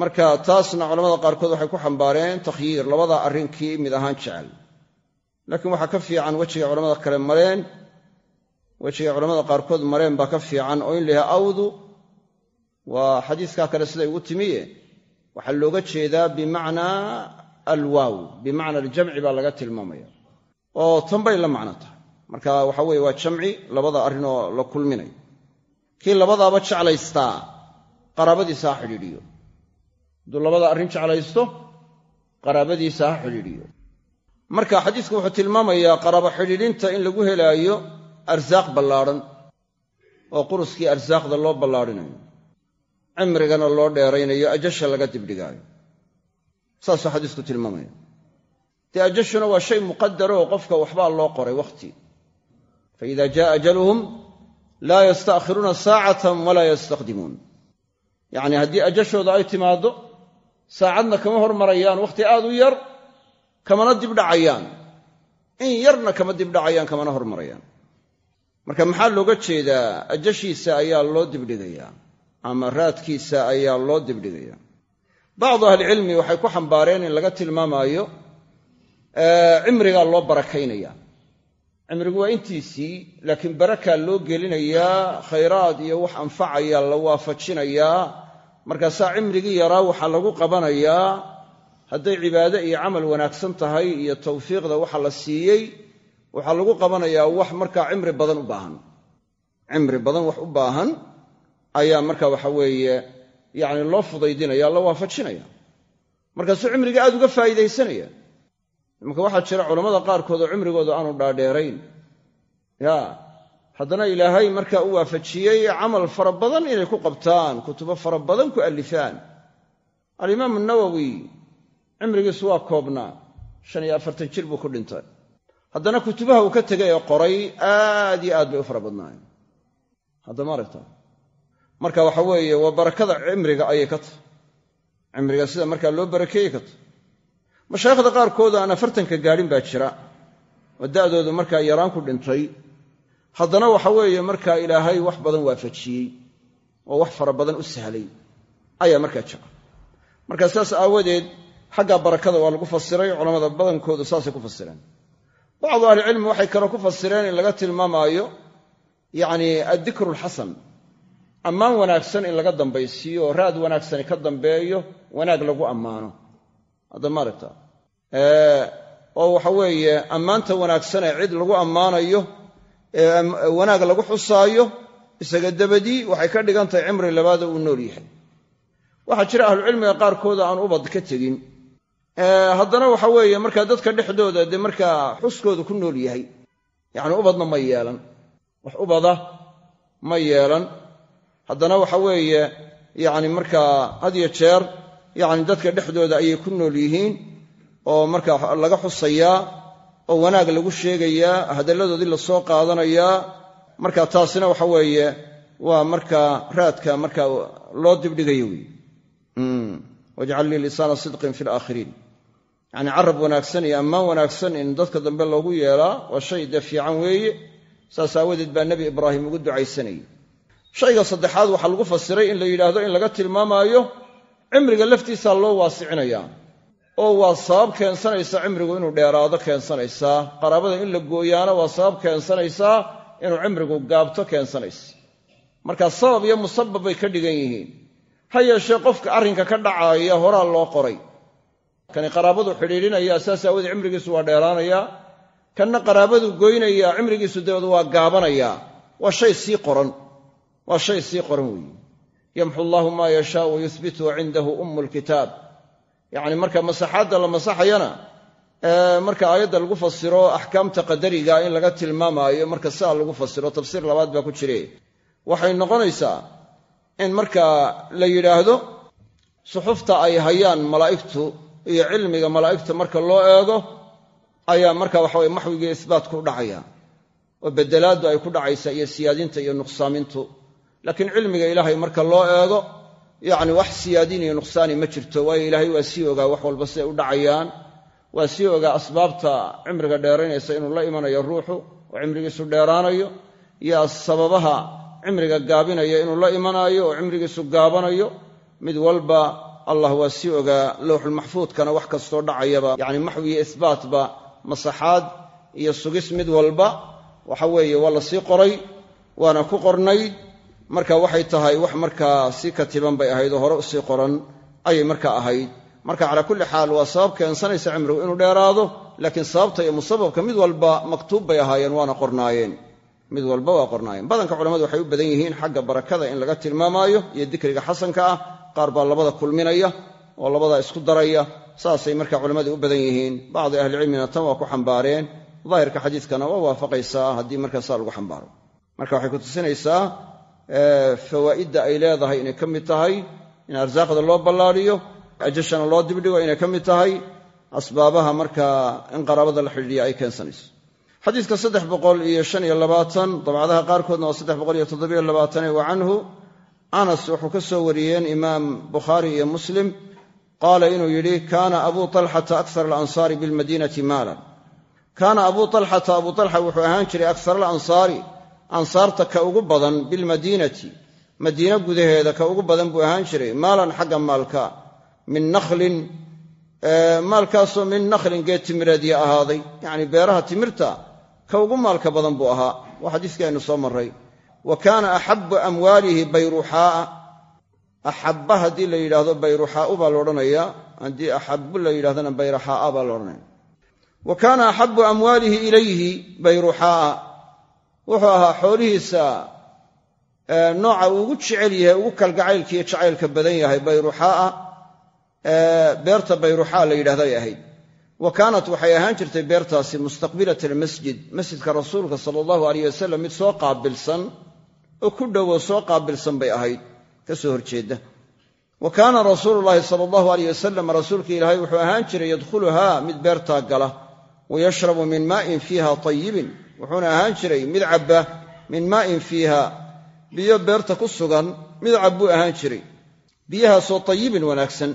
Speaker 1: marka taasna culamada qaarkood waxay ku xambaareen takhyiir labada arrinkii mid ahaan jecel. Laakiin waxaa ka fiican wejiga culamada kale mareen wejiga culamada qaarkood mareen baa ka fiican oo in la awdu. Waa xadiiskaa kale siday ugu timiye waxaa looga jeedaa bimacnaa alwaaw bimacna aljamci baa laga tilmaamaya. Oo tanbay la macno tahay. Marka waxa weye waa jamci labada arrinoo la kulminayo kii labadaaba jeclaystaa qaraabadiisa ha xidhiidhiyo. Hadduu labada arrin jeclaysto qaraabadiisa ha xidhiidhiyo. Marka xadiisku wuxuu tilmaamayaa qaraabo xidhiidhinta in lagu helaayo arsaaq ballaadhan oo quruskii arsaaqda loo ballaadhinayo cimrigana loo dheeraynayo ajasha laga dibdhigaayo. Saasuu xadiisku tilmaamaya. Dee ajashuna waa shay muqadaro oo qofka waxbaa loo qoray wakhti fa ida jaa ajaluhum laa yasta'khiruuna saacatan walaa yastaqdimuun. Yacni haddii ajashooda ay timaaddo saacadna kama hormarayaan wakhti aad u yar kamana dibdhacayaan. In yarna kama dibdhacayaan kamana hormarayaan. Marka maxaa looga jeedaa ajashiisa ayaa loo dibdhigayaa ama raadkiisa ayaa loo dibdhigayaa bacdu ahlicilmi waxay ku xambaareen in laga tilmaamaayo cimrigaa loo barakaynaya cimrigu waa intiisii laakiin barakaa loo gelinayaa khayraad iyo wax anfacaya la waafajinayaa. Markaasaa cimrigii yaraa waxaa lagu qabanayaa hadday cibaade iyo camal wanaagsan tahay iyo tawfiiqda waxa la siiyey waxaa lagu qabanayaa wax markaa cimri badan u baahan. Cimri badan wax u baahan ayaa marka waxa weeye yacni loo fudaydinaya la waafajinaya. Markaasuu cimriga aad uga faa'iidaysanaya imanka waxaa jira culammada qaarkood oo cimrigooda aanu dhaadheerayn. Ya haddana ilaahay markaa u waafajiyey camal fara badan inay ku qabtaan kutubo fara badan ku allifaan alimaamu nawowi cimrigiisu waa koobnaa shan iyo afartan jir buu ku dhintay. Haddana kutubaha uu ka tegay ee qoray aad iyo aad bay u fara badnaayeen haddama aragta marka waxa weeye waa barakada cimriga ayay ka tahay. Cimriga sida markaa loo barakeeyey ka tahay mashaayikhda qaarkood aan afartanka gaadhin baa jira. Oo da'doodu markaa yaraan ku dhintay. Haddana waxa weeye markaa ilaahay wax badan waafajiyey oo wax fara badan u sahlay ayaa markaa jira. Marka saas aawadeed xagga barakada waa lagu fasiray culammada badankoodu saasay ku fasireen. Bacdu ahlicilmi waxay kaloo ku fasireen in laga tilmaamaayo yacni addikru alxasan ammaan wanaagsan in laga dambaysiiyo oo raad wanaagsani ka dambeeyo wanaag lagu ammaano. Hadda maaragta oo waxa weeye ammaanta wanaagsanee cid lagu ammaanayo wanaag lagu xusaayo isaga dabadii waxay ka dhigan tahay cimri labaada uu nool yahay. Waxaa jira ahlucilmiga qaarkooda aan ubad ka tegin. Haddana waxa weeye markaa dadka dhexdooda dee markaa xuskooda ku nool yahay yacni ubadna ma yeelan. Wax ubada ma yeelan haddana waxa weeye yacni markaa had yo jeer yacni dadka dhexdooda ayay ku nool yihiin oo markaa laga xusayaa oo wanaag lagu sheegayaa hadalladoodii la soo qaadanayaa marka taasina waxa weeye waa markaa raadka markaa loo dibdhigayo wey wajcal lii lisaana sidqin fi alaakhiriin yacni carab wanaagsan iyo ammaan wanaagsan in dadka dambe loogu yeelaa waa shay dee fiican weeye. Saas aawadeed baa nebi ibraahim ugu ducaysanayay shayga saddexaad waxaa lagu fasiray in la yidhaahdo in laga tilmaamaayo cimriga laftiisaa loo waasicinayaa oo waa sabab keensanaysa cimrigu inuu dheeraado keensanaysaa qaraabada in la gooyaana waa sabab keensanaysaa inuu cimrigu gaabto keensanaysa. Marka sabab iyo musabab bay ka dhigan yihiin. Ha yeeshee qofka arrinka ka dhacaaya horaa loo qoray. Kani qaraabadu xidhiidhinaya saas aawoodee cimrigiisu waa dheeraanayaa. Kanna qaraabadu goynayaa cimrigiisu dabeed waa gaabanayaa waa shay sii qoran waa shay sii qoran weeye. Yamxu allaahu maa yashaau wayuhbitu wa cindahu ummu lkitaab yacni marka masaxaadda la masaxayana marka aayadda lagu fasiro axkaamta qadariga in laga tilmaamaayo marka sidaa lagu fasiro tafsiir labaad baa ku jire. Waxay noqonaysaa in marka la yidhaahdo suxufta ay hayaan malaa'igtu iyo cilmiga malaa'igta marka loo eego ayaa marka waxaweye maxwigiiyo isbaatku u dhacaya. Oo bedelaaddu ay ku dhacaysa iyo siyaadinta iyo nuqsaamintu laakiin cilmiga ilaahay marka loo eego yacni wax siyaadin iyo nuqsaani ma jirto. Waayo ilaahay waa sii ogaa wax walba siday u dhacayaan. Waa sii ogaa asbaabta cimriga dheeraynaysa inuu la imanayo ruuxu oo cimrigiisu dheeraanayo iyo sababaha cimriga gaabinaya inuu la imanaayo oo cimrigiisu gaabanayo. Mid walba allah waa sii ogaa lowxulmaxfuudkana wax kastoo dhacayaba. Yacni maxwiyo isbaatba masaxaad iyo sugis mid walba. Waxa weeye waa la sii qoray waana ku qornayd marka waxay tahay wax markaa si katiban bay ahayd oo hore u sii qoran ayay markaa ahayd. Marka calaa kulli xaal waa sabab keensanaysa cimrigu inuu dheeraado laakiin sababta iyo musababka mid walba maktuub bay ahaayeen waana qornaayeen. Mid walba waa qornaayeen. Badanka culamadu waxay u badan yihiin xagga barakada in laga tilmaamaayo iyo dikriga xasanka ah. Qaar baa labada kulminaya oo labadaa isku daraya. Saasay marka culammadu u badan yihiin. Bacdi ahlicilmina tan waa ku xambaareen. Daahirka xadiidkana waa waafaqaysaa haddii markaa saa lagu xambaaro. Marka waxay ku tusinaysaa fawaa'idda ay leedahay inay ka mid tahay in arsaaqda loo ballaadhiyo ajashana loo dibdhigo inay ka mid tahay asbaabaha markaa in qaraabada la xidhiidhiya ay keensanayso. Xadiiska saddex boqol iyo shan iyo labaatan dabcadaha qaarkoodna waa saddex boqol iyo toddobiyo labaatane wa canhu anas wuxuu ka soo wariyeen imaam bukhaari iyo muslim qaala inuu yidhi kaana abuu talxata akhar alansaari bilmadiinati maalan. Kaana abuu talxata abuu talxa wuxuu ahaan jiray akhar alansaari ansaarta ka ugu badan bilmadiinati madiine gudaheeda ka ugu badan buu ahaan jiray. Maalan xagga maalka. Min nakhlin maalkaasoo min nakhlin geed timireedya ahaaday. Yacnii beeraha timirta ka ugu maalka badan buu ahaa. Waa xadiiskii aynu soo marray. Wa kaana axabu amwaalihi bayruxaa'a. Axabba haddii la yidhaahdo bayruxaa'u baa la odhanayaa. Haddii axabu la yidhahdana bayraxaa'a baa la odhanaya wa kaana axabu amwaalihi ilayhi bayruxaa'a wuxuu ahaa xoolihiisa nooca uu ugu jecel yahay ugu kalgacaylkiiyo jacaylka badan yahay bayruxaa'a beerta bayruxaa la yidhahday ahayd. Wa kaanat waxay ahaan jirtay beertaasi mustaqbilat almasjid masjidka rasuulka sala allahu aleyh wasalam mid soo qaabilsan oo ku dhowo soo qaabilsan bay ahayd ka soo horjeedda wa kaana rasuulu sala allahu aleyh wasalam rasuulka ilaahay wuxuu ahaan jiray yadkhuluhaa mid beertaa gala wa yashrabu min maa'in fiiha tayibin wuxuuna ahaan jiray mid cabba min maa'in fiiha biyo beerta ku sugan mid cab buu ahaan jiray biyahaasoo tayibin wanaagsan.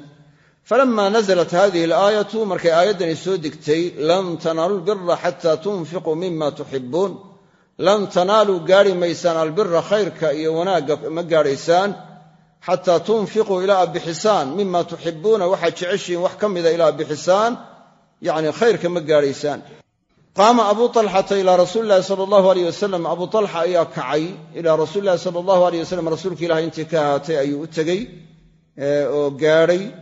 Speaker 1: Falama naزlat hadihi alaayatu markay aayaddani soo degtay lan tanaalu lbira xataa tunfiquu mima tuxibuun lan tanaaluu gaari maysaan albira khayrka iyo wanaagga ma gaadhaysaan. Xataa tunfiquu ilaa ad bixisaan mima tuxibuuna waxaad jeceshihiin wax ka mida ilaa ad bixisaan khayrka ma gaadhaysaan qaama abu alxata ilaa rasuuli lahi sala allahu aleyh wasalam abu alxa ayaa kacay ilaa rasuuli lahi sala allahu aleyh wasalam rasuulka ilahay intii ka ahaatay ayuu u tegey oo gaadhay.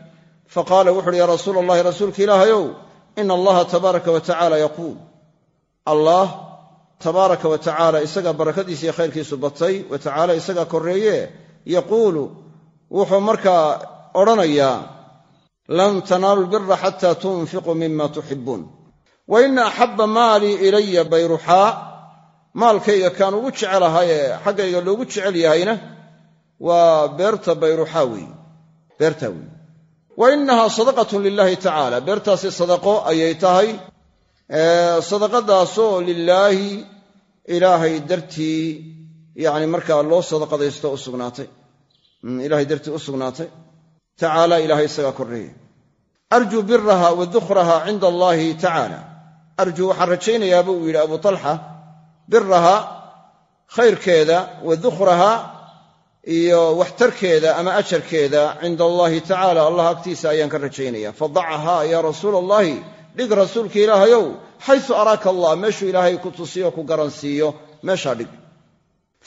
Speaker 1: Faqaala wuxu uhi yaa rasuula allahi rasuulka ilaahayow ina allaha tabaaraka wa tacala yaquul. Allah tabaaraka wa tacaala isagaa barakadiisa iyo khayrkiisu batay wa tacaala isagaa yaquulu. Wuxuu markaa odhanayaa lan tanaalu lbira xata tunfiquu mima tuxibuun wa ina axabba maalii ilaya bayruxaa maalkayga kaan ugu jecelahay ee xaggayga loogu jecel yahayna waa beerta bayruxaa weeye beertaa weeye wa inaha sadaqatun lilahi tacaala beertaasi sadaqo ayay tahay. Sadaqadaasoo lilaahi ilaahay dartii yani markaa loo sadaqadaysto u sugnaatay. Ilahay dartii u sugnaatay. Tacaala ilahay isagaa arjuu biraha wa dukhraha cinda tacaala arjuu waxaan rajaynayaaba uu yidhi abu talxa biraha khayrkeeda wa dukhraha iyo waxtarkeeda ama ajarkeeda cinda allahi tacaala allah agtiisa ayaan ka rajaynaya fadacahaa yaa rasuula allahi dhig rasuulka ilaahayow xaysu araaka allah meeshuu ilaahay ku tusiyo ku garansiiyo meeshaa dhig.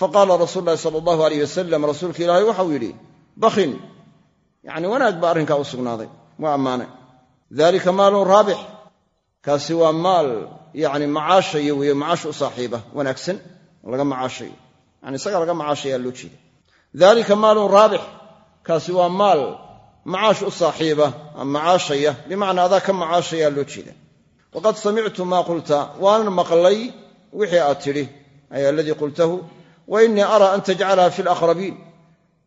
Speaker 1: Faqaala rasuulu lahi sala allahu aleyh wasalam rasuulka ilaahay waxau yidhi bakhin. Yacni wanaag baa arrinkaa u sugnaaday waa ammaanay dalika maalun raabix kaasi waa maal yani macaashayo weeye macaash u saaxiiba wanaagsan laga macaashayo. Yani isaga laga macaashaya loo jeeda. Dalika maalun raabix. Kaasi waa maal macaash u saaxiiba macaashaya bimacnaa adaa ka macaashaya loo jeeda. Waqad samictu maa qulta waanan maqlay wixii aad tidhi ay aladii qultahu wa innii araa an tajcalaha fi laqrabiin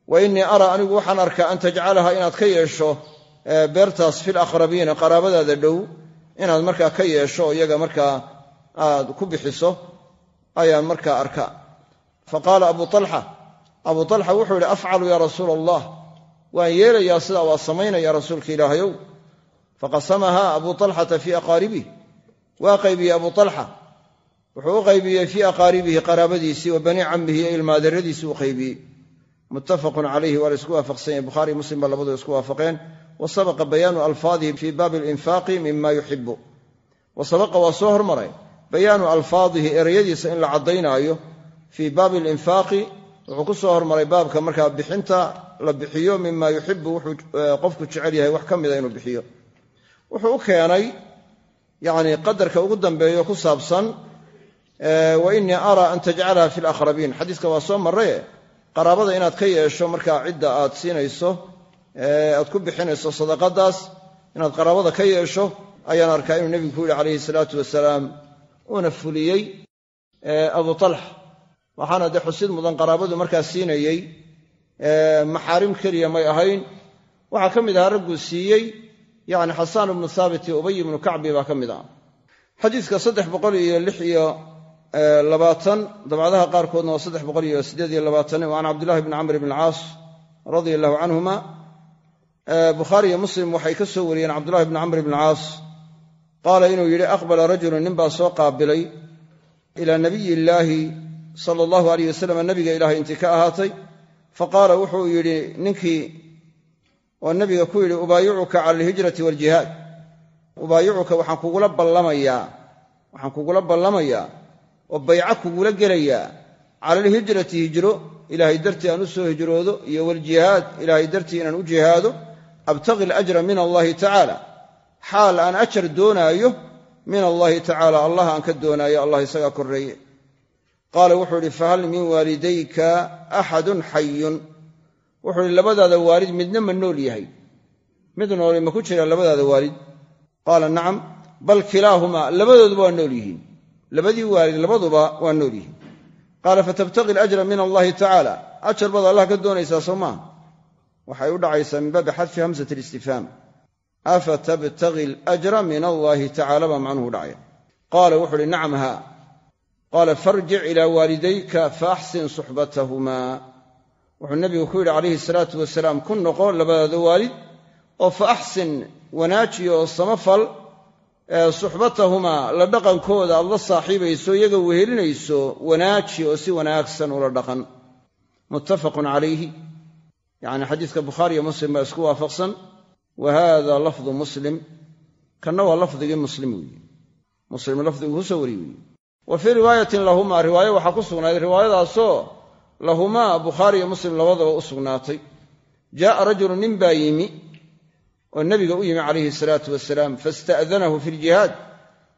Speaker 1: wa innii araa anigu waxaan arkaa an tajcalaha inaad ka yeesho beertaas fi laqrabiina qaraabadaada dhow inaad markaa ka yeesho iyaga markaa aad ku bixiso ayaan markaa arkaa fa qaala abu alxa abu alxa wuxuu yidhi afcalu yaa rasuula allah waan yeelayaa sidaa waa samaynaya rasuulka ilaahayow. Faqasamaha abu alxata fii aqaaribih waa qaybiyey abu alxa wuxuu u qaybiyey fii aqaaribihi qaraabadiisii wa banii cammihi iyo ilmaadaradiisii u qaybiyey. Muttafaqun calayhi waa la isku waafaqsan yahy bukhari muslim baa labadu isku waafaqeen wa sabaqa bayaanu alfaadihi fii baabi alinfaaqi mima yuxibu wa sabaqa waa soo hormaray bayaanu alfaadihi ereyadiisa in la caddaynaayo fii baabi alinfaaqi. Wuxuu ku soo hormaray baabka markaa bixinta la bixiyo mima yuxibu wuxuu qofku jecel yahay wax ka mida inuu bixiyo. Wuxuu u keenay yani qadarka ugu dambeeyo ku saabsan wa innii araa an tajcalaha fi laqrabiin xadiiska waa soo marraye qaraabada inaad ka yeesho markaa cidda aad siinayso aad ku bixinayso sadaqadaas inaad qaraabada ka yeesho ayaan arkaa inuu nebigu ku yidhi calayhi salaatu wasalaam uuna fuliyey abu talxa waxaana dee xusid mudan qaraabadu markaa siinayey. Maxaarim keliya may ahayn. Waxaa ka mid ahaa ragguu siiyey yani xasaan ibnu haabit iyo ubay ibnu kacbi baa ka mid ah. Xadiidka saddex boqol iyo lix iyo labaatan dabcadaha qaarkoodna waa saddex boqol iyo siddeed iyo labaatan can cabdillahi bni camr bn alcaas radia allahu canhuma bukhaari iyo muslim waxay ka soo wariyeen cabdullahi bni camr bn alcaas qaala inuu yidhi aqbala rajulun nin baa soo qaabilay ilaa nabiyi illaahi sala allahu alayh wasalam nabiga ilaahay intii ka ahaatay faqaala wuxuu yidhi ninkii oo nabiga ku yidhi ubaayicuka cala alhijrati waaljihaad ubaayicuka waxaan kugula ballamayaa waxaan kugula ballamayaa oo bayco kugula gelayaa. Cala alhijrati hijro ilaahay dartii aan u soo hijroodo iyo waljihaad ilaahay dartii inaan u jihaado abtaqi alajra min allahi tacaala xaal aan ajar doonaayo min allahi tacaala allah aan ka doonaayo allah isagaa korreeye. Qaala wuxuu idhi fahal min waalidayka axadun xayun wuxuu idhi labadaada waalid midna ma nool yahay. Mid nooli ma ku jira labadaada waalid? Qaala nacam bal kilaahumaa labadooduba waa nool yihiin. Labadii waalid labaduba waa nool yihiin. Qaala fatabtaqi alajra min allahi tacaala ajar allah ka doonaysaa soo maaha waxay u dhacaysaa min baabi xadfi hamsat alistifhaam afa tabtagi alajra min allahi tacala baa macnuhu dhacaya. Qaala wuxu uhi nacam haa qaala farjic ilaa waalidayka faaxsin suxbatahumaa wuxuu nabigu ku yidhi calayhi salaatu wasalaam ku noqo labadaada waalid oo fa axsin wanaajiyo oo samafal suxbatahumaa la dhaqankooda aad la saaxiibayso iyaga wehelinayso wanaaji oo si wanaagsan ula dhaqan. Muttafaqun calayhi yacni xadiiska bukhaari iyo muslim baa isku waafaqsan. Wa hada lafdu muslim kanna waa lafdigii muslim weeye muslim lafdigu ku soo wariy weeye wa fii riwaayatin lahumaa riwaayo waxaa ku sugnaaday riwaayadaasoo lahumaa bukhaari iyo muslim labadaba u sugnaatay. Jaa'a rajulu nin baa yimi oo nebiga u yimi calayhi salaatu wasalaam fasta'danahu fi ljihaad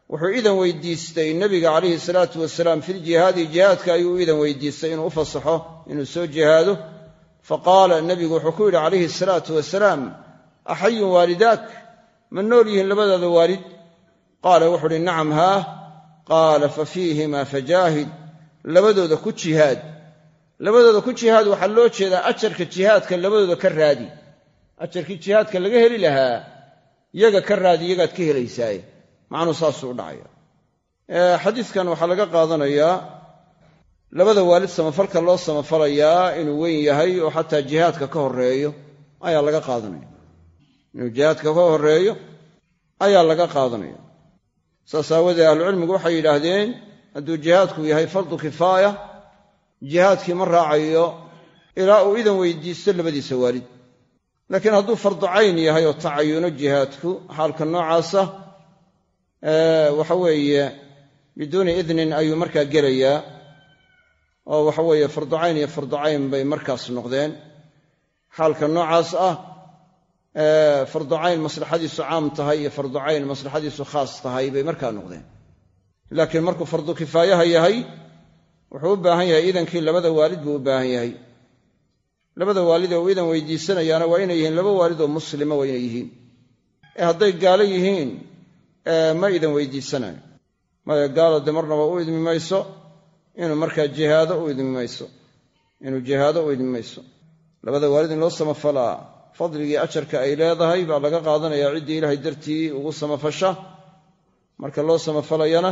Speaker 1: wuxuu idan weydiistay nebiga calayhi salaatu wasalaam filjihaadi jihaadka ayuu u weydiistay inuu u fasaxo inuu soo jihaado faqaala nebigu wuxuu ku yidhi calayhi salaatu wasalaam axayun waalidaak ma nool yihiin labadaada waalid qaala wuxuu uhi nacam haah qaala fa fiihimaa fajaahid labadooda ku jihaad labadooda ku jihaad waxaa loo jeedaa ajarka jihaadka labadooda ka raadi ajarkii jihaadka laga heli lahaa yaga ka raadi yagaad ka helaysaaye macnuu saasuu u dhacaya xadiidkan waxaa laga qaadanayaa labada waalid samafalka loo samafalayaa inuu weyn yahay oo xataa jihaadka ka horeeyo ayaa laga qaadanaya inuu jihaadka ka horeeyo ayaa laga qaadanaya saas aawadee ahlucilmigu waxay yidhaahdeen hadduu jihaadku yahay fardu kifaaya jihaadkii ma raacayo ilaa uu idan weydiisto labadiisa waalid. Laakiin hadduu fardu cayn yahay oo tacayuno jihaadku xaalka noocaasa waxa weeye biduuni idnin ayuu markaa gelayaa oo waxa weeye fardu cayn iyo fardu cayn bay markaas noqdeen. Xaalka noocaas ah fardu cayn maslaxadiisu caam tahay iyo fardu cayn maslaxadiisu khaas tahay bay markaa noqdeen. Laakiin markuu fardu kifaayaha yahay wuxuu u baahan yahay idankii labada waalid buu u baahan yahay. Labada waalid ee uu weydiisanayaana waa inay yihiin laba waalid oo muslima waa inay yihiin. Ee hadday gaalo yihiin ma idan weydiisanayo. Maya gaalo de marnaba u idmi mayso inuu markaa jihaado u idmi mayso. Inuu jihaado u idmi mayso. Labada waalid in loo samafalaa. Fadligii ajarka ay leedahay baa laga qaadanayaa ciddii ilaahay dartii ugu samafasha. Marka loo samafalayana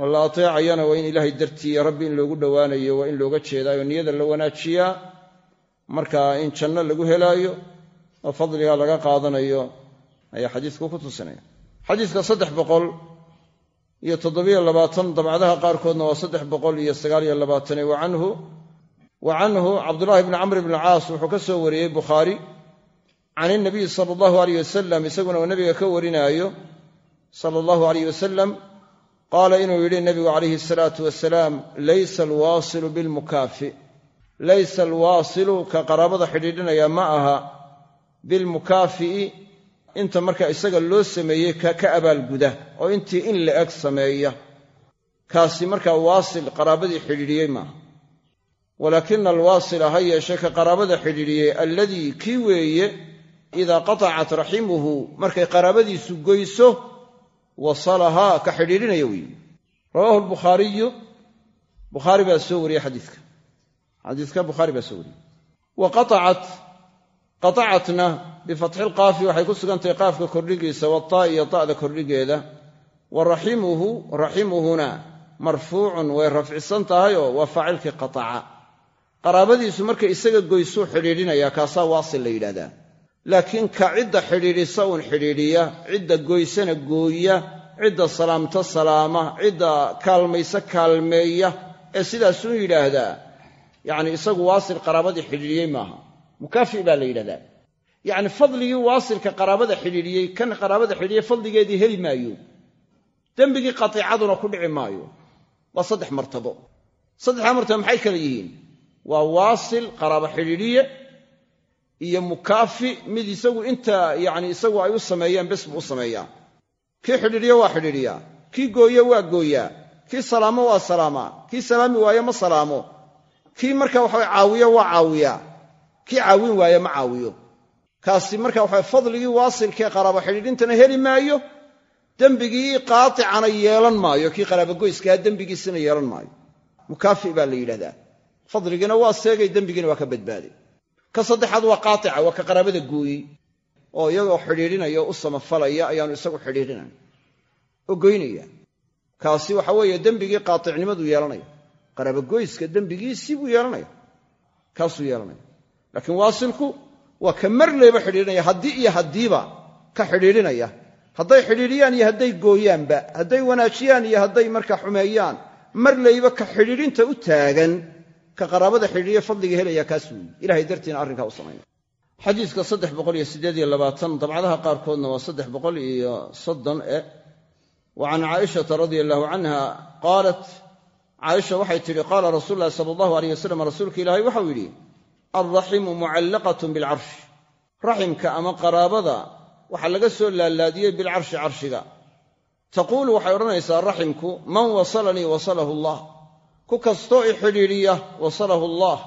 Speaker 1: oo la ateecayana waa in ilaahay dartii rabbi in loogu dhowaanayo waa in looga jeedaayo niyada la wanaajiyaa. Marka in janno lagu helaayo oo fadligaa laga qaadanayo ayaa xadiisku ku tusinaya. Xadiiska saddex boqol iyo toddobiyo labaatan dabcadaha qaarkoodna waa saddex boqol iyo sagaaliyo labaatane wa canhu wa canhu cabdullaahi bni camr bni caas wuxuu ka soo wariyey bukhaari can inabiyi sala allahu aleyh wasalam isaguna uu nabiga ka warinaayo sala allahu aleyh wasalam qaala inuu yidhi nabigu calayhi asalaatu wasalaam laysa alwaasilu bilmukaafi. Laysa alwaasilu ka qaraabada xidhiidhinaya ma aha bilmukaafi'i inta marka isaga loo sameeyey ka abaalguda oo intii in la eg sameeya kaasi markaa waasil qaraabadii xidhiidhiyey maaha walaakina alwaasila ha yeeshe ka qaraabada xidhiidhiyey alladii kii weeye idaa qatacat raximuhu markay qaraabadiisu goyso wasalahaa ka xidhiidhinaya weeye rawaahu albukhaariyu bukhaari baa soo wariyey xadiidka. Xadiiska bukhaari baa soo wariyey. Wa qaacat qatacatna bifatxi lqaafi waxay ku sugan tahay qaafka kordhigiisa wataa iyo ta'da kordhigeeda. Wa raximuhu raximuhuna marfuucun way rafcisan tahayoo waa faacilkii qataca. Qaraabadiisu markay isaga goysuu xidhiidhinaya kaasaa waasil la yidhahdaa laakiin ka cidda xidhiidhisa uun xidhiidhiya cidda goysana gooya cidda salaamta salaama cidda kaalmaysa kaalmeeya ee sidaasuu yidhaahdaa yacni isagu waasil qaraabadii xidhiidhiyey maaha. Mukaafi baa la yidhahdaa yacni fadligii waasilka qaraabada xidhiidhiyey kan qaraabada xidhiidhiyey fadligeedii heli maayo. Dembigii qatiicaduna ku dhici maayo. Waa saddex martabo. Saddexdaa martabo maxay kala yihiin? Waa waasil qaraabo xidhiidhiye iyo mukaafi mid isagu inta yacni isagu ay u sameeyeen bes buu u sameeyaa. Kii xidhiidhiye waa xidhiidhiyaa. Kii gooye waa gooyaa kii salaamo waa salaamaa kii salaami waaye ma salaamo. Kii marka waxawe caawiyo waa caawiyaa kii caawin waaye ma caawiyo kaasi marka waxa fadligii waasilkee qaraabo xidhiidhintana heli maayo dembigii qaaticana yeelan maayo kii qaraabogoyskaa dembigiisina yeelan maayo. Mukaafi baa la yidhahdaa. Fadligiina waa seegay dembigiina waa ka badbaaday ka saddexaad waa qaatica waa ka qaraabada gooyey. Oo iyagoo xidhiidhinaya o u samafalaya ayaanu isagu xidhiidhinayn. Oo goynaya kaasi waxa weeye dembigii qaaticnimaduu yeelanaya. Qaraabogoyska dembigiisii buu yeelanaya. Kaasuu yeelanaya. Laakiin waasilku waa ka marleyba xidhiidhinaya haddii iyo haddiiba ka xidhiidhinaya. Hadday xidhiidhiyaan iyo hadday gooyaanba hadday wanaajiyaan iyo hadday markaa xumeeyaan marleyba ka xidhiidhinta u taagan ka qaraabada xidhiidhiya fadliga helaya kaas weeye ilahay dartiina arrinkaa u samayna xadiidka saddex boqol iyo siddeed iyo labaatan dabcadaha qaarkoodna waa saddex boqol iyo soddon e wa can caaishata radia allahu canha qaalat caaisha waxay tidhi qaala rasuulu llahi sala allahu aleyh wasalam rasuulka ilaahay waxau alraximu mucallaqatun bilcarsh raximka ama qaraabada waxaa laga soo laalaadiyey bilcarshi carshiga taquulu waxay odhanaysaa raximku man wasalanii wasalahu allah ku kastoo i xidhiidhiya wasalahu allah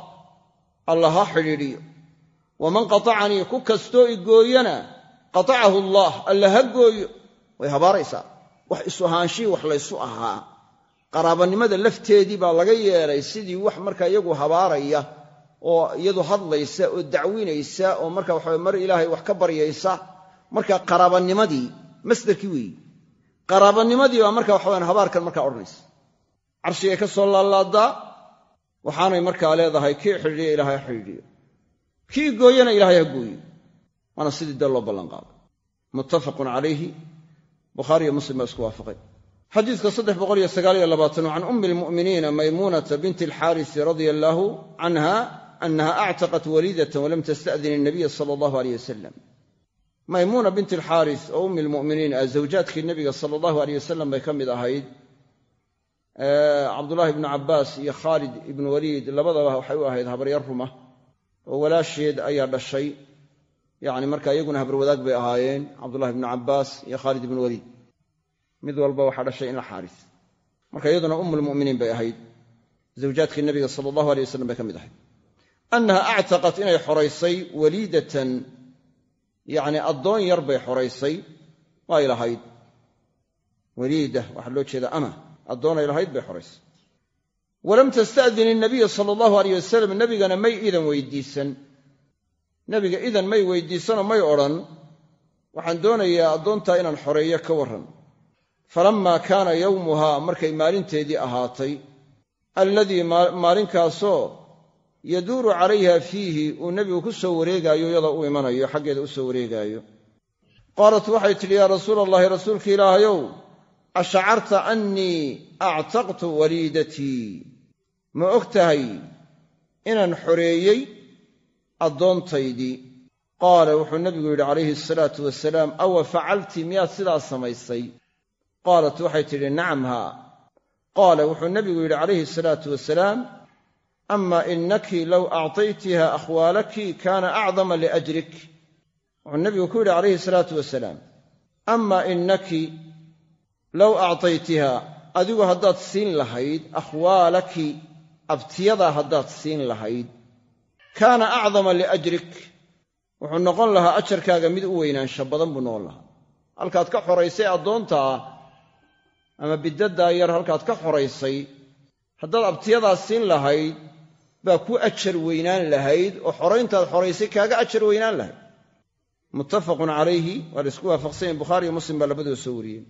Speaker 1: allah ha xidhiidhiyo waman qatacanii ku kastoo i gooyana qatacahu allah alla ha gooyo way habaaraysaa wax isu ahaanshihii wax laysu ahaa qaraabanimada lafteedii baa laga yeelay sidii wax marka iyagu habaaraya oo iyadu hadlaysa oo dacwinaysa oo marka waxawe mar ilaahay wax ka baryaysa marka qaraabanimadii masdarkii weeyi. Qaraabanimadii baa marka waxaweyan habaarkan markaa odhanaysa. Carshigay ka soo laalaadaa waxaanay markaa leedahay kii xidhiidhiya ilaahay ha xidhiidhiyo kii gooyana ilaahay ha gooyo waana sidii dee loo ballanqaaday muttafaqun calayhi. Bukhaariyo muslim baa isku waafaqay. Xadiidka saddex boqol iyo sagaal iyo labaatan can ummi lmu'miniina maymuunata binti alxaarisi radia allaahu canha annaha actaqat waliidatan walam tasta'din inabiya sala allahu aleyh wasalam maymuuna binti alxaaris oo ummi lmu'miniin ah zawjaadkii nebiga sala allahu aleyh wasalam bay ka mid ahayd cabdullaahi ibnu cabbaas iyo khaalid ibnu waliid labadaba waxay u ahayd habaryar ruma oo walaasheed ayaa dhashay yacni marka iyaguna habarwadaag bay ahaayeen cabdullahi ibnu cabbaas iyo khaalid ibnu waliid mid walba waxaa dhashay in la xaaris marka iyaduna ummulmu'miniin bay ahayd zawjaadkii nabiga sala allahu alay wasalam bay ka mid ahayd annaha actaqat inay xoraysay waliidatan yacni addoon yar bay xoraysay way lahayd waliida waxaa loo jeeda ama addoonay lahayd bay xoraysay walam tasta'din inabiya sala allahu aleyh wasalam nebigana may idan weydiisan nebiga idan may weydiisanoo may odhan waxaan doonayaa addoontaa inaan xoreeyo ka warran falammaa kaana yowmuhaa markay maalinteedii ahaatay alladii maalinkaasoo yaduuru calayha fiihi uu nebigu ku soo wareegaayo iyadoo u imanayo xaggeeda u soo wareegaayo. qaalat waxay tidhi yaa rasuula allahi rasuulka ilaahayow ashacarta annii actaqtu waliidatii ma og tahay inaan xoreeyey addoontaydii? Qaala wuxuu nebigu yidhi calayhi asalaatu wasalaam awa facalti miyaad sidaas samaysay qaalat waxay tidhi nacam haa. Qaala wuxuu nebigu yidhi calayhi asalaatu wasalaam ama inaki low actaytiha akhwaalaki kaana acdama liajrik wuxuu nebigu ku yidhi calayhi salaatu wasalaam ama inaki low actaytiha adigu haddaad siin lahayd akhwaalaki abtiyadaa haddaad siin lahayd kaana acdama liajrik wuxuu noqon lahaa ajarkaaga mid u weynaansha badan buu noqon lahaa. Halkaad ka xoraysay addoontaa ama bidaddaa yar halkaad ka xoraysay haddaad abtiyadaas siin lahayd baa ku ajar weynaan lahayd oo xorayntaad xoraysay kaaga ajar weynaan lahayd. Muttafaqun calayhi waa la isku waafaqsanyahin bukhaariyo muslim baa labadooda soo wariyeen.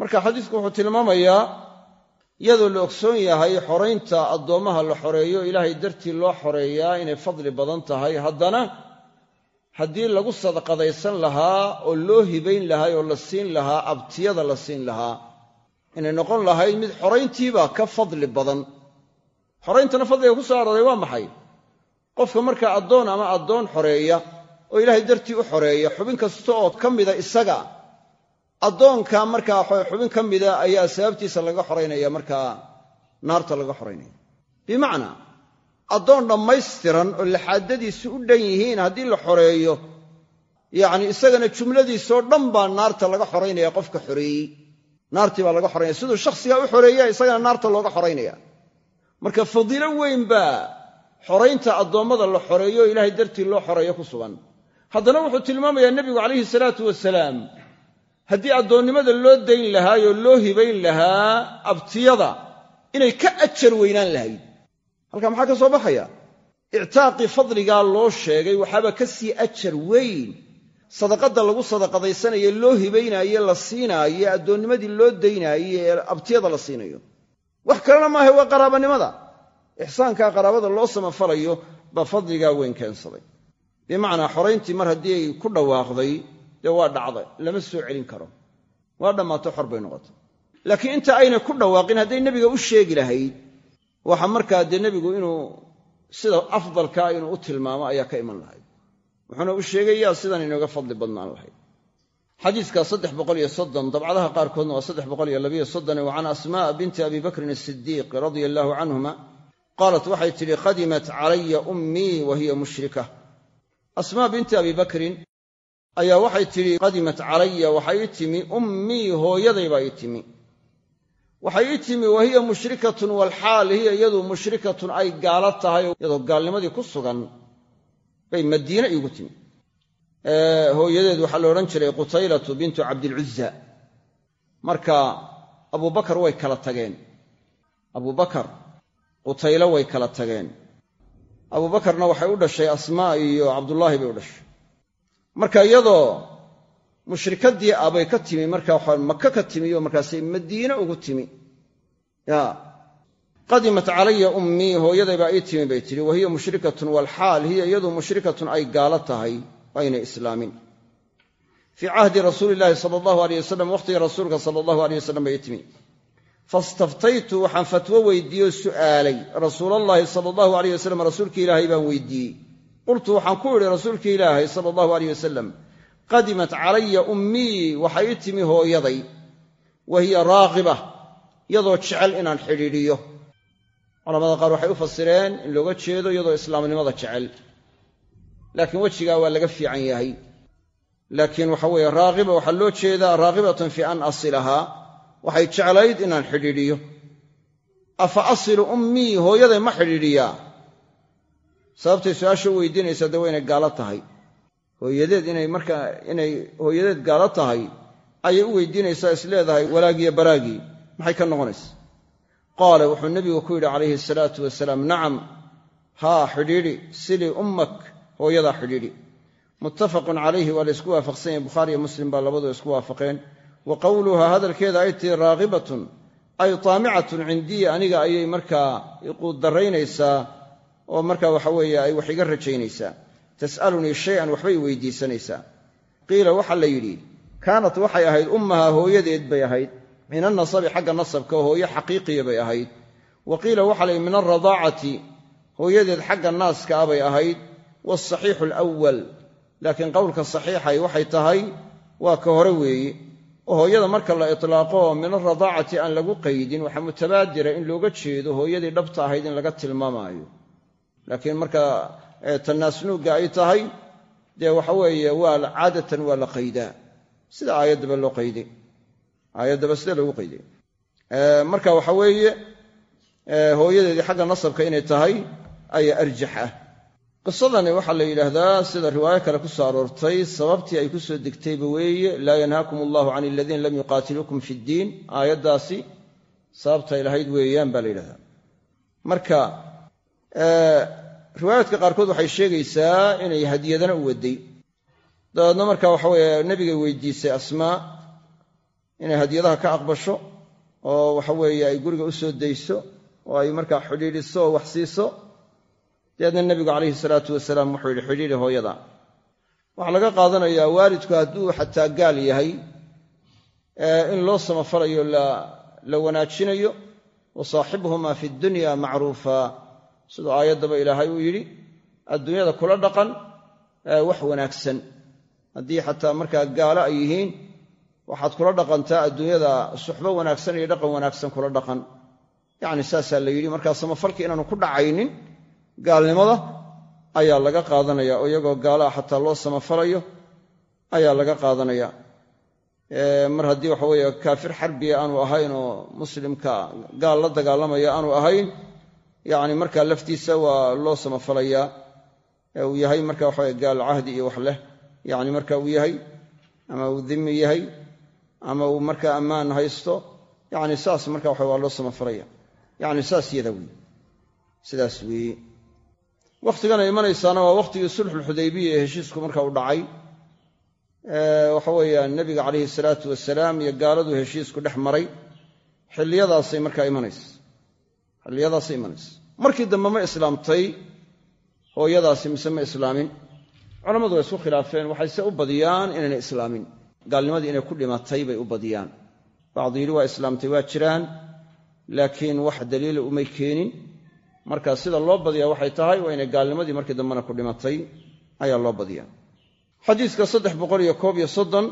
Speaker 1: Marka xadiisku wuxuu tilmaamayaa iyadoo la ogsoon yahay xoraynta addoommaha la xoreeyo ilaahay dartii loo xoreeyaa inay fadli badan tahay. Haddana haddii lagu sadaqadaysan lahaa oo loo hibayn lahaa oo la siin lahaa abtiyada la siin lahaa inay noqon lahayd mid xorayntiiba ka fadli badan xorayntana fadliga ku soo arooray waa maxay? Qofka markaa addoon ama addoon xoreeya oo ilaahay dartii u xoreeya xubin kasta oo ka mida isaga addoonka markaa xubin ka mida ayaa sababtiisa laga xoraynaya markaa naarta laga xoraynaya bimacnaa addoon dhammaystiran oo laxaadadiisu u dhan yihiin haddii la xoreeyo yacni isagana jumladiisoo dhan baa naarta laga xoraynaya qofka xoreeyey naartii baa laga xoraynaya siduu shakhsigaa u xoreeya isagana naarta looga xoraynaya marka fadiilo weyn baa xoraynta addoommada la xoreeyo oo ilaahay dartii loo xoreeyo ku sugan. Haddana wuxuu tilmaamayaa nebigu calayhi salaatu wasalaam haddii addoonnimada loo dayn lahaayoo loo hibayn lahaa abtiyada inay ka ajar weynaan lahayd. Halkaa maxaa ka soo baxaya? Ictaaqii fadligaa loo sheegay waxaaba ka sii ajar weyn. Sadaqadda lagu sadaqadaysanaye loo hibaynaaye la siinaayo ee addoonnimadii loo daynaaye ee abtiyada la siinayo wax kalena maaha waa qaraabanimada. Ixsaankaa qaraabada loo samafalayo baa fadligaa weyn keensaday. Bimacnaa xorayntii mar haddii ay ku dhawaaqday dee waa dhacday lama soo celin karo. Waa dhammaato xor bay noqotay. Laakiin inta aynay ku dhawaaqin hadday nebiga u sheegi lahayd waxa markaa dee nebigu inuu sida afdalkaa inuu u tilmaamo ayaa ka iman lahayd. Wuxuuna u sheegayaa sidan inooga fadli badnaan lahayd xadiidka saddex boqoliyo soddon dabcadaha qaarkoodna waa saddex boqoliyo labiyo soddone wa can asma'a binti abi bakrin asidiiq radia allaahu canhuma qaalat waxay tidhi qadimat calaya ummii wa hiya mushrika. Asmaa binti abi bakrin ayaa waxay tidhi qadimat calaya waxay ii timi ummii hooyaday baa ii timi. Waxay ii timi wa hiya mushrikatun walxaal hiya iyadu mushrikatun ay gaalo tahay iyadoo gaalnimadii ku sugan bay madiine iigu timi hooyadeed waxaa la odhan jiray qutaylatu bintu cabdilcuzza. Marka abubakar way kala tageen. Abubakar qutaylo way kala tageen. Abubakarna waxay u dhashay asmaa iyo cabdullaahi bay u dhashay. Marka iyadoo mushrikadii abay ka timi marka waxa maka ka timi oo markaasay madiine ugu timi. Ya qadimat calaya ummii hooyaday baa ii timi bay tidhi wahiya mushrikatun walxaal hiya iyadu mushrikatun ay gaalo tahay aynay islaamin. Fii cahdi rasuuli illaahi sala allahu aleyh wasalam wakhtigii rasuulka sala allahu aleyh wasalam bay timi. Fastaftaytu waxaan fatwo weydiiye oo su'aalay. Rasuulallaahi sala allahu aleyh wasalam rasuulki ilaahay baan weydiiyey. Qultu waxaan ku idhi rasuulki ilaahay sala allahu aleyh wasalam qadimat calaya ummii waxay ii timi hooyaday. Wa hiya raaqiba iyadoo jecel inaan xidhiidhiyo. Culamada qaar waxay u fasireen in looga jeedo iyadoo islaamnimada jecel laakiin wejigaa waa laga fiican yahay. Laakiin waxa weeye raaqiba waxaa loo jeedaa raaqibatan fii an asilahaa waxay jeclayd inaan xidhiidhiyo. Afa asilu ummii hooyaday ma xidhiidhiyaa sababtay su'aasha u weydiinaysaa dee waa inay gaalo tahay. Hooyadeed inay markaa inay hooyadeed gaalo tahay ayay u weydiinaysaa is leedahay walaagiyo baraagii maxay ka noqonaysa? Qaala wuxuu nebigu ku yidhi calayhi asalaatu wasalaam nacam haa xidhiidhi silii ummak hooyadaa xidhiidhi. Muttafaqun calayhi waa la ysku waafaqsan yahay. Bukhaari iyo muslim baa labadu isku waafaqeen. Wa qowluhaa hadalkeeda ay tihi raaqibatun ay taamicatun cindii aniga ayay markaa iquuddaraynaysaa oo markaa waxa weeye ay wax iga rajaynaysaa. Tas'alunii shay-an waxbay weydiisanaysaa. Qiila waxaa la yidhi kaanat waxay ahayd ummaha hooyadeed bay ahayd. Min annasabi xagga nasabka oo hooyo xaqiiqiya bay ahayd. Wa qiila waxaa la yidhi min alradaacati hooyadeed xagga naaska ah bay ahayd waasaxiixu alawal laakiin qowlka saxiixay waxay tahay waa ka hore weeye oo hooyada marka la itlaaqo min alradaacati aan lagu qaydin waxaa mutabaadira in looga jeedo hooyadii dhabta ahayd in laga tilmaamaayo laakiin marka tanaasnuugga ay tahay dee waxa weeye waa caadatan waa la qaydaa sida aayaddaba loo qayday aayaddaba sida loogu qayday marka waxa weeye hooyadeedii xagga nasabka inay tahay ayaa arjax ah qisadani waxaa la yidhaahdaa sida riwaayo kale ku soo aroortay sababtii ay ku soo degtayba weeye laa yanhaakum allahu can aladiina lam yuqaatiluukum fi ddiin. Aayaddaasi sababtay lahayd weeyaan baa la yidhahdaa marka riwaayaadka qaarkood waxay sheegaysaa inay hadiyadana u waday. Dabeedna marka waxa weeye nebigay weydiisay asmaa inay hadiyadaha ka aqbasho oo waxa weeye ay guriga u soo dayso oo ay markaa xidhiidhiso oo wax siiso dabeedna nebigu calayhi salaatu wasalaam wuxuu yidhi xidhiidhi hooyada waxaa laga qaadanayaa waalidku hadduu xataa gaal yahay in loo samafalayo la wanaajinayo wa saaxibuhumaa fi dunya macruufa. Siduu aayaddaba ilaahay uu yidhi adduunyada kula dhaqan wax wanaagsan. Haddii xataa markaa gaalo ay yihiin waxaad kula dhaqantaa adduunyada suxbo wanaagsan iyo dhaqan wanaagsan kula dhaqan. Yacni saasaa la yidhi markaa samafalkii inaanu ku dhacaynin gaalnimada ayaa laga qaadanaya oo iyagoo gaalaha xataa loo samafalayo ayaa laga qaadanaya. Mar haddii waxa weeye kaafir xarbiya aanu ahayn oo muslimka gaal la dagaalamaya aanu ahayn yacni markaa laftiisa waa loo samafalayaa. Uu yahay marka waxaweye gaal cahdi iyo wax leh yacni marka uu yahay ama uu dimi yahay ama uu markaa ammaan haysto yacni saas marka waxa waa loo samafalaya. Yacni saas yada wey sidaas weeye wakhtigan ay imanaysaana waa wakhtigii sulxulxudaybiya ee heshiisku marka u dhacay. Waxa weeyaan nebiga calayhi salaatu wasalaam iyo gaaladu heshiisku dhex maray. Xilliyadaasay markaa imanaysa xilliyadaasay imanaysa markii dambe ma islaamtay hooyadaasi mise ma islaamin. Culammadu way isku khilaafeen waxayse u badiyaan inaynay islaamin. Gaalnimadii inay ku dhimatay bay u badiyaan. Bacdu yidhi waa islaamtay waa jiraan laakiin wax daliila umay keenin marka sida loo badiyaa waxay tahay waa inay gaalnimadii markii dambena ku dhimatay ayaa loo badiya xadiiska saddex boqol iyo koob iyo soddon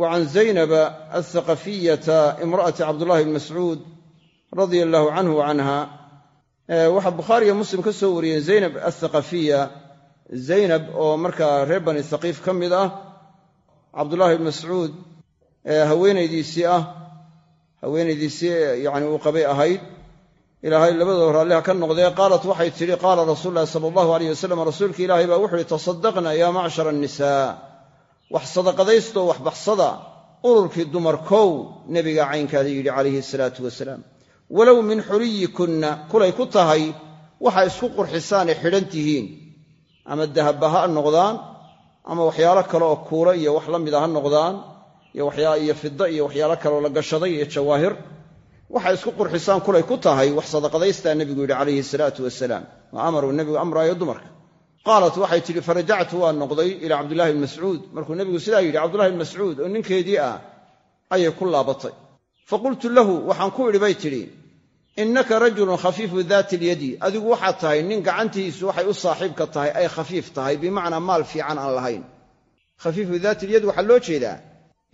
Speaker 1: wa can zaynaba althaqafiyata imra'ati cabdullahi bni mascuud radia allaahu canhu wa canha. Waxaa bukhaari iyo muslim ka soo wariyeen zaynab athaqafiya zaynab oo markaa reer bani thaqiif ka mid ah cabdullaahi bni mascuud haweenaydiisii ah haweenaydiisii yacni uu qabay ahayd ilaahay labadoo raalliha ka noqdee qaalat waxay tidhi qaala rasuulu ulahi sala allahu aleyh wasalam rasuulka ilaahay baa wuxu uhi tasaddaqna yaa macshara annisaa. Wax sadaqadaystoo wax baxsada ururkii dumarkow nebiga caynkaada yidhi calayhi salaatu wasalaam. Walow min xuliyikunna kulay ku tahay waxa isku qurxisaanay xidhan tihiin. Ama dahabba ha noqdaan ama waxyaalo kale oo kuula iyo wax la mida ha noqdaan iyo fida iyo waxyaalo kaleoo la gashaday iyo jawaahir waxay isku qurxisaan kulay ku tahay wax sadaqadaystaa nebigu yidhi calayhi salaatu wasalaam waa amaruu nebigu amraayo dumarka. Qaalat waxay tidhi farajactu waa noqday ilaa cabdullahi bni mascuud. Markuu nebigu sidaa yidhi cabdullahi bni mascuud oo ninkeedii ah ayay ku laabatay. Fa qultu lahu waxaan ku idhi bay tidhi innaka rajulun khafiifu daati lyadi adigu waxaad tahay nin gacantiisu waxay u saaxiibka tahay ay khafiif tahay bimacnaa maal fiican aan lahayn. Khafiifu daati lyadi waxaa loo jeedaa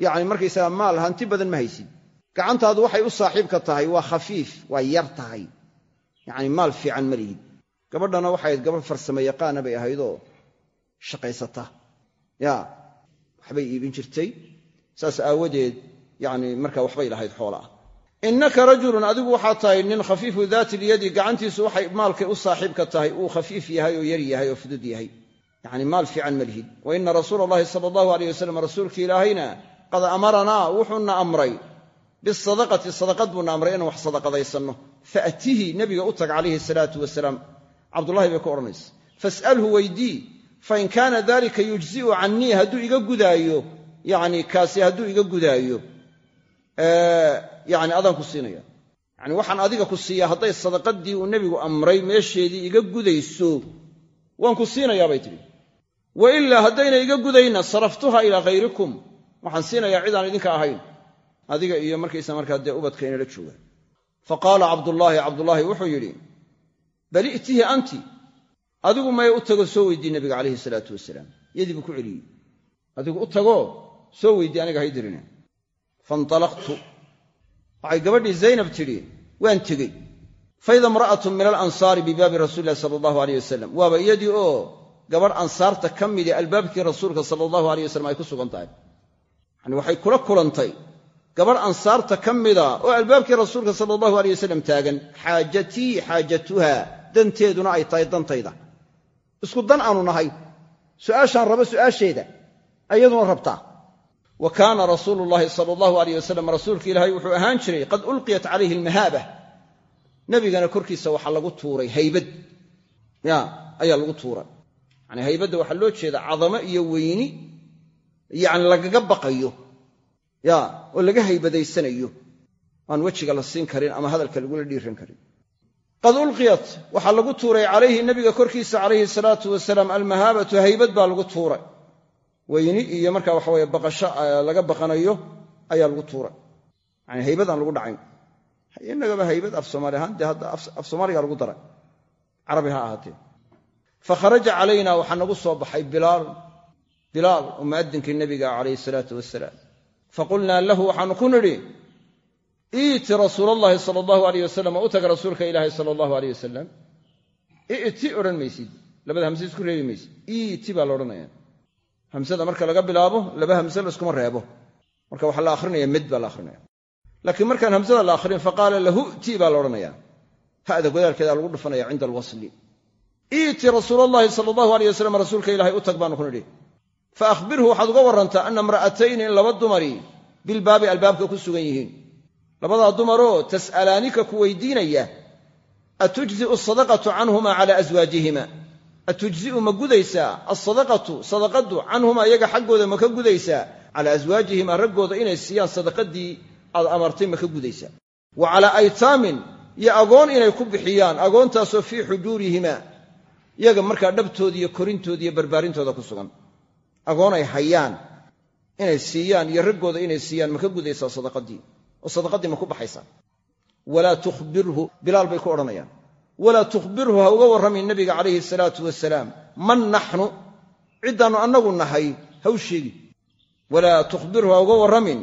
Speaker 1: yacni markaysaga maal hanti badan ma haysid gacantaadu waxay u saaxiibka tahay waa khafiif waa yar tahay. Yacni maal fiican ma lihid. Gabadhana waxay ahayd gabadh farsamo yaqaana bay ahaydoo shaqaysata. Yaa waxbay iibin jirtay. Saas aawadeed yacni marka waxbay lahayd xoolaah innaka rajulun adigu waxaa tahay nin khafiifu daati lyadi gacantiisu waxay maalkay u saaxiibka tahay. Uu khafiif yahay oo yar yahay oo fudud yahay. Yacni maal fiican ma lihid. Wa ina rasuula allahi sala allahu aleyh wasalam rasuulka ilaahayna qad amaranaa wuxuuna amray bisadaqati sadaqad buuna amray inaan wax sadaqadaysanno faatihi nebiga u tag calayhi salaatu wasalaam cabdullahi bay ku odhanaysa fas'alhu weydii fain kaana dalika yujzi'u cannii hadduu iga gudaayo yacni kaasi hadduu iga gudaayo yacni adaan ku siinaya yacni waxaan adiga ku siiyaa hadday sadaqadii uu nebigu amray meesheedii iga gudayso waan ku siinayaa bay tidhi wa ilaa haddayna iga gudayna saraftuha ilaa khayrikum waxaan siinayaa cidaan idinka ahayn adiga iyo markaysa markaa dee ubadka inala jooga fa qaala cabdullaahi cabdullaahi wuxuu yidhi bal i'tihi anti adigu maya u tago soo weydii nebiga calayhi salaatu wasalaam yadii buu ku celiyey. Adigu u tagoo soo weydii aniga haydirina faintalaqtu waxay gabadhii zaynab tidhi waan tegey. Faida imra'atun min alansaari bibaabi rasuuli illahi sala allahu aleyh wasalam waaba iyadii oo gabadh ansaarta ka midii albaabkii rasuulka sala allahu aleyh wasalam ay ku sugan tahay. Yani waxay kula kulantay gabadh ansaarta ka mida oo albaabkii rasuulka sala allahu aleyh wasalam taagan xaajatii xaajatuha. Danteeduna ay tahay dantayda. Isku dan aanu nahay. Su'aashaan rabo su'aasheeda. Ayaduna rabtaa. Wa kaana rasuulu llaahi sala allahu aleyh wasalam rasuulka ilaahay wuxuu ahaan jiray qad ulqiyat calayhi almahaaba nebigana korkiisa waxaa lagu tuuray haybad. Ya ayaa lagu tuuray. Yani haybadda waxaa loo jeeda cadamo iyo weyni yacni lagaga baqayo ya oo laga haybadaysanayo aan wejiga la siin karin ama hadalka lagula dhiiran karin. Qad ulqiyat waxaa lagu tuuray calayhi nabiga korkiisa calayhi salaatu wasalaam almahaabatu haybad baa lagu tuuray. Weyni iyo marka waxaweye baqasho laga baqanayo ayaa lagu tuuray. Yani haybad aan lagu dhacayn inagaba haybad af soomaali ahaan dee hadda af soomaaliga lagu daray. Carabi ha ahaatee. Fa kharaja calayna waxaa nagu soo baxay bilaal. Bilaal oo mu'adinkii nebiga calayhi salaatu wasalaam faqulnaa lahu waxaanu ku nidhi iiti rasuul allahi sala allahu alayh wasalam oo u taga rasuulka ilaahi sala allahu alayh wasalam iti odhan maysid. Labada hamse isku reebi maysid. Iiti baa la odhanaya hamsada marka laga bilaabo laba hamse laiskuma reebo. Marka waxaa la akhrinaya med baa la akhrinaya. Laakiin markaan hamsada la akhrin faqaala lahu ti baa la odhanaya hada godaalkeeda lagu dhufanaya cinda alwasli. Iiti rasuul allahi sala allahu alayh wasalam rasuulka ilahay u tag baanu ku nidhi fa akhbirhu waxaad uga warrantaa ana imra'atayni in laba dumari bilbaabi albaabka ku sugan yihiin labadaa dumaroo tas'alaanika ku weydiinaya atujzi'u asadaqatu canhuma cala aswaajihima atujzi'u ma gudaysaa alsadaqatu sadaqaddu canhuma iyaga xaggooda ma ka gudaysaa calaa aswaajihima raggooda inay siiyaan sadaqadii aad amartay ma ka gudaysaa wa calaa aytaamin iyo agoon inay ku bixiyaan agoontaasoo fii xujuurihima iyaga markaa dhabtooda iyo korintooda iyo barbaarintooda ku sugan agoon ay hayaan inay siiyaan iyo raggooda inay siiyaan ma ka gudaysaa sadaqadii? Oo sadaqadii ma ku baxaysaa? Walaa tukhbirhu bilaal bay ku odhanayaan. Walaa tukhbirhu ha uga warramin nabiga calayhi salaatu wasalaam man naxnu ciddaannu annagu nahay ha u sheegi. Walaa tukhbirhu ha uga warramin.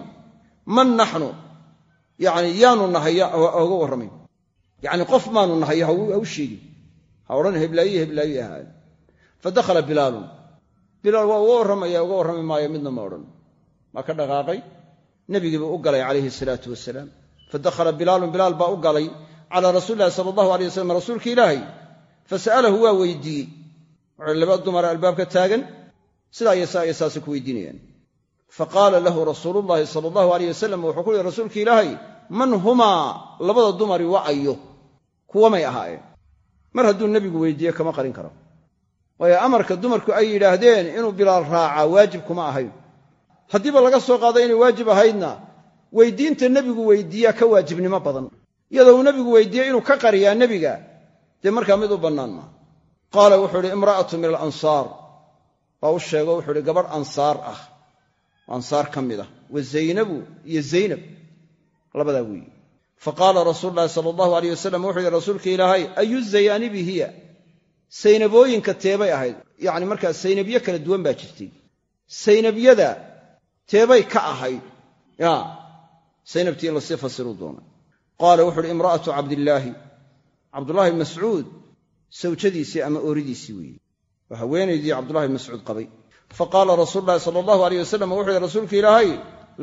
Speaker 1: Man naxnu yacni yaanu nahay ha uga warramin. Yacni qof maanu nahay ha u sheegin ha odhan heblaayihi heblaayi ahaa fa dakhala bilaalun bilaal waa uga warramaya uga warrami maayo midna ma odhan. Maa ka dhaqaaqay? Nebigiibuu u galay calayhi salaatu wasalaam. Fa dakhala bilaalun bilaal baa u galay calaa rasuuli lahi sala allahu alay wasalam rasuulka ilaahay. Fa sa'alahu waa weydiiyey. Wuxuu laba dumara albaabka taagan. Sidaa iyo saa iyo saasay ku weydiinayaan. Fa qaala lahu rasuulullahi sala allahu alayh wasalam wuxuu ku yihi rasuulka ilaahay man humaa labada dumari wa'ayo kuwamay ahaayeen. Mar hadduu nebigu weydiiye kama qarin karo waayo amarka dumarku ay yidhaahdeen inuu bilaal raacaa waajib kuma ahayn. Haddiiba laga soo qaado inay waajib ahaydna weydiinta nebigu weydiiyaa ka waajibnimo badan. Iyadoo uu nebigu weydiiyey inuu ka qariyaa nebiga dee markaa mid u bannaan maa qaala wuxuu ihi imra'atu min alansaar. Baa u sheego wuxuu ihi gabadh ansaar ah. Ansaar ka mid ah wa zaynabu iyo zaynab labadaa weeye fa qaala rasuulu llahi sala allahu aleyh wasalam wuxuu yihi rasuulka ilaahay ayu zayaanibi hiya saynabooyinka teebay ahayd. Yacni markaa saynabyo kala duwan baa jirtay. Saynabyada teebay ka ahayd. Ya saynabtii in la sii fasiruu doona. Qaala wuxu uhi imra'atu cabdillaahi cabdullahi bn mascuud sawjadiisii ama ooridiisii weeye waa haweenaydii cabdullahi mascuud qabay. Fa qaala rasuulu llahi sala allahu aleyh wasalam wuxuu yihi rasuulka ilaahay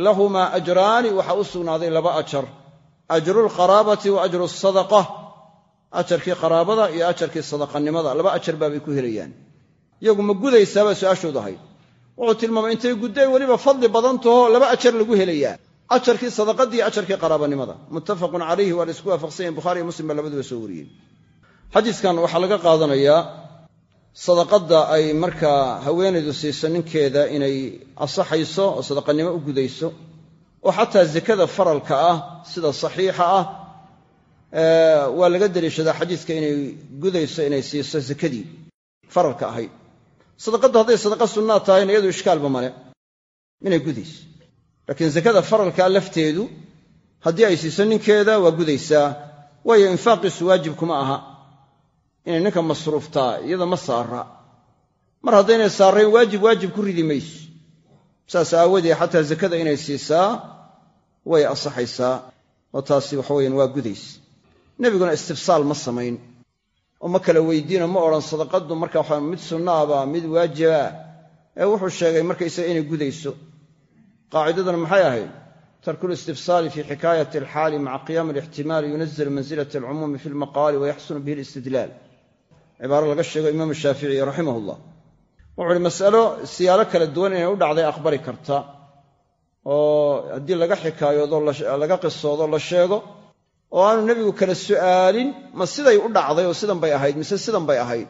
Speaker 1: lahumaa ajraani waxaa u sugnaaday laba ajar. Ajru lqaraabati wa ajru sadaqa ajarkii qaraabada iyo ajarkii sadaqanimada laba ajar baabay ku helayaan. Iyagu ma gudaysaabaa su'aashoodu ahayd. Wuxuu tilmaamay intay gudday weliba fadli badan taho laba ajar lagu helayaa ajarkii sadaqadii iyo ajarkii qaraabanimada. Muttafaqun calayhi waa la isku waafaqsan yahin bukhari iyo muslim baa labaduba soo wariyey xadiiskan waxaa laga qaadanayaa sadaqadda ay markaa haweenaydu siiso ninkeeda inay asaxayso oo sadaqanimo u gudayso oo xataa zakada faralka ah sida saxiixa ah waa laga deliishadaa xadiiska inay gudayso inay siiso zakadii faralka ahayd sadaqaddu hadday sadaqa sunnaa tahayna iyadu ishkaalba male inay gudayso. Laakiin zakada faralkaa lafteedu haddii ay siiso ninkeeda waa gudaysaa. Waayo infaaqiisu waajib kuma aha. Inay ninka masruuftaa iyada ma saara mar haddaynay saarayn waajib waajib ku ridi mayso. Saas aawadee xataa zakada inay siisaa way asaxaysaa. Oo taasi waxaweyan waa gudaysa nebiguna istifsaal ma samayn. Oo ma kala weydiino ma odhan sadaqaddu marka waxa mid sunnaaba mid waajiba. Ee wuxuu sheegay markaysaga inay gudayso. Qaacidaduna maxay ahayd? Tarku listifsaali fi xikaayati alxaali maca qiyaami alixtimaali yunazil manzilat alcumuumi fi lmaqaali wayaxsunu bihi alistidlaal. Cibaaro laga sheego imaamu shaafici raximah llah wuxu uhi mas'alo siyaalo kala duwan inay u dhacday aqbali karta. Oo haddii laga xikaayoodo laga qisoodo la sheego oo aanu nebigu kala su'aalin ma siday u dhacday oo sidan bay ahayd mise sidan bay ahayd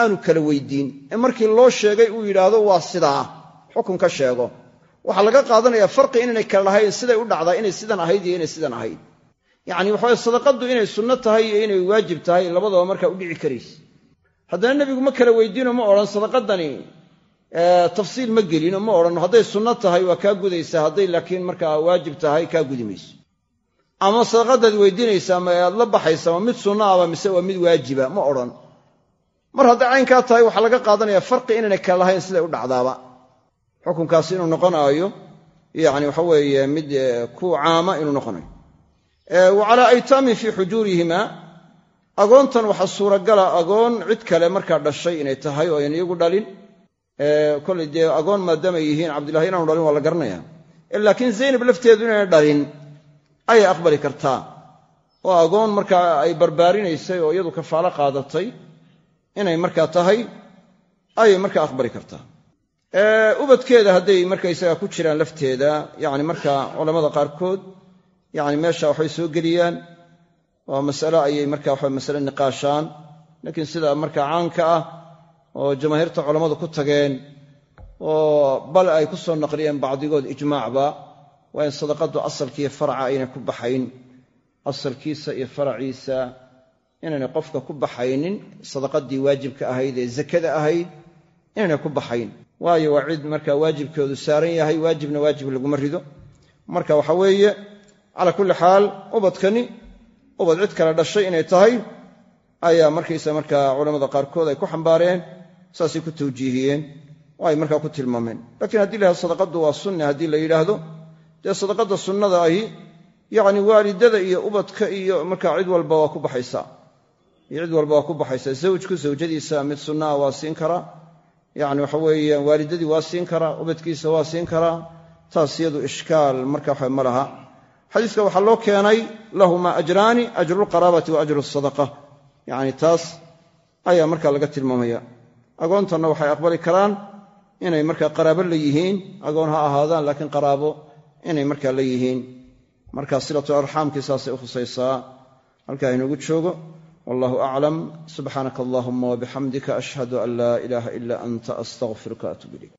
Speaker 1: aanu kala weydiin. Ee markii loo sheegay uu yidhaahdo waa sidaa xukun ka sheego. Waxaa laga qaadanayaa farqi inaynay kala lahayn siday u dhacdaa inay sidan ahayd iyo inay sidan ahayd. Yacni waxaway sadaqaddu inay sunno tahay iyo inay waajib tahay labadaba markaa u dhici karaysa haddana nebigu ma kala weydiino ma odhan sadaqadani tafsiil ma gelino ma odhan hadday sunno tahay waa kaa gudaysaa hadday laakiin markaa waajib tahay kaa gudi mayso ama sadaqadaad weydiinaysaa ma aad la baxaysa ma mid sunno aba mise waa mid waajiba ma odhan. Mar hadday caynkaa tahay waxaa laga qaadanaya farqi inaynay kala lahayn siday u dhacdaaba. Xukunkaasi inuu noqonaayo yani waxa weeye mid ku caama inuu noqonayo. Wa calaa aytaamin fii xujuurihima agoontan waxaa suuragala agoon cid kale markaa dhashay inay tahay oo ayn iyagu dhalin. Kolay dee agoon maadaamay yihiin cabdillahi inaanu dhalin waa la garanaya laakiin zaynab lafteedu inayna dhalin ayay aqbali kartaa. Oo agoon markaa ay barbaarinaysay oo iyadu kafaalo qaadatay inay markaa tahay ayay markaa aqbali kartaa. Ubadkeeda hadday markaysaga ku jiraan lafteeda yani markaa culammada qaarkood yani meesha waxbay soo geliyaan waa masalo ayay marka waxa masale niqaashaan. Laakiin sida markaa caanka ah oo jamaahiirta culammadu ku tageen oo bal ay ku soo naqliyeen bacdigood ijmaacba waa in sadaqadu asalkiiyo faraca aynay ku baxayn. Asalkiisa iyo faraciisa inaynay qofka ku baxaynin sadaqadii waajibka ahayd ee zakada ahayd inaynay ku baxayn. Waayo waa cid marka waajibkoodu saaran yahay waajibna waajib laguma rido. Marka waxa weeye calaa kulli xaal ubadkani ubad cid kale dhashay inay tahay ayaa markaysa markaa culamada qaarkood ay ku xambaareen saasay ku tawjiihiyeen oo ay markaa ku tilmaameen. Lakiin haddii la yhahdo sadaqadu waa sunna haddii la yidhaahdo dee sadaqada sunnada ahi yacni waalidada iyo ubadka iyo markaa cid walba waa ku baxaysaa iyo cid walba waa ku baxaysaa zawjku zawjadiisa mid sunnaa waa siin karaa. Yacni waxa weeye waalidadii waa siin karaa ubadkiisa waa siin karaa. Taas iyadu ishkaal marka waxa ma laha. Xadiiska waxaa loo keenay lahumaa ajraani ajrulqaraabati wa ajru sadaqa yacni taas ayaa marka laga tilmaamaya. Agoontanna waxay aqbali karaan inay markaa qaraabo la yihiin. Agoon ha ahaadaan laakiin qaraabo inay markaa la yihiin. Marka silatu arxaamkii saasay u khusaysaa. Halkaa inoogu joogo. Wallahu aclam subxaanaka allahuma wabixamdika ashhadu an laa ilaaha ila anta astaqfiruka atub ilayk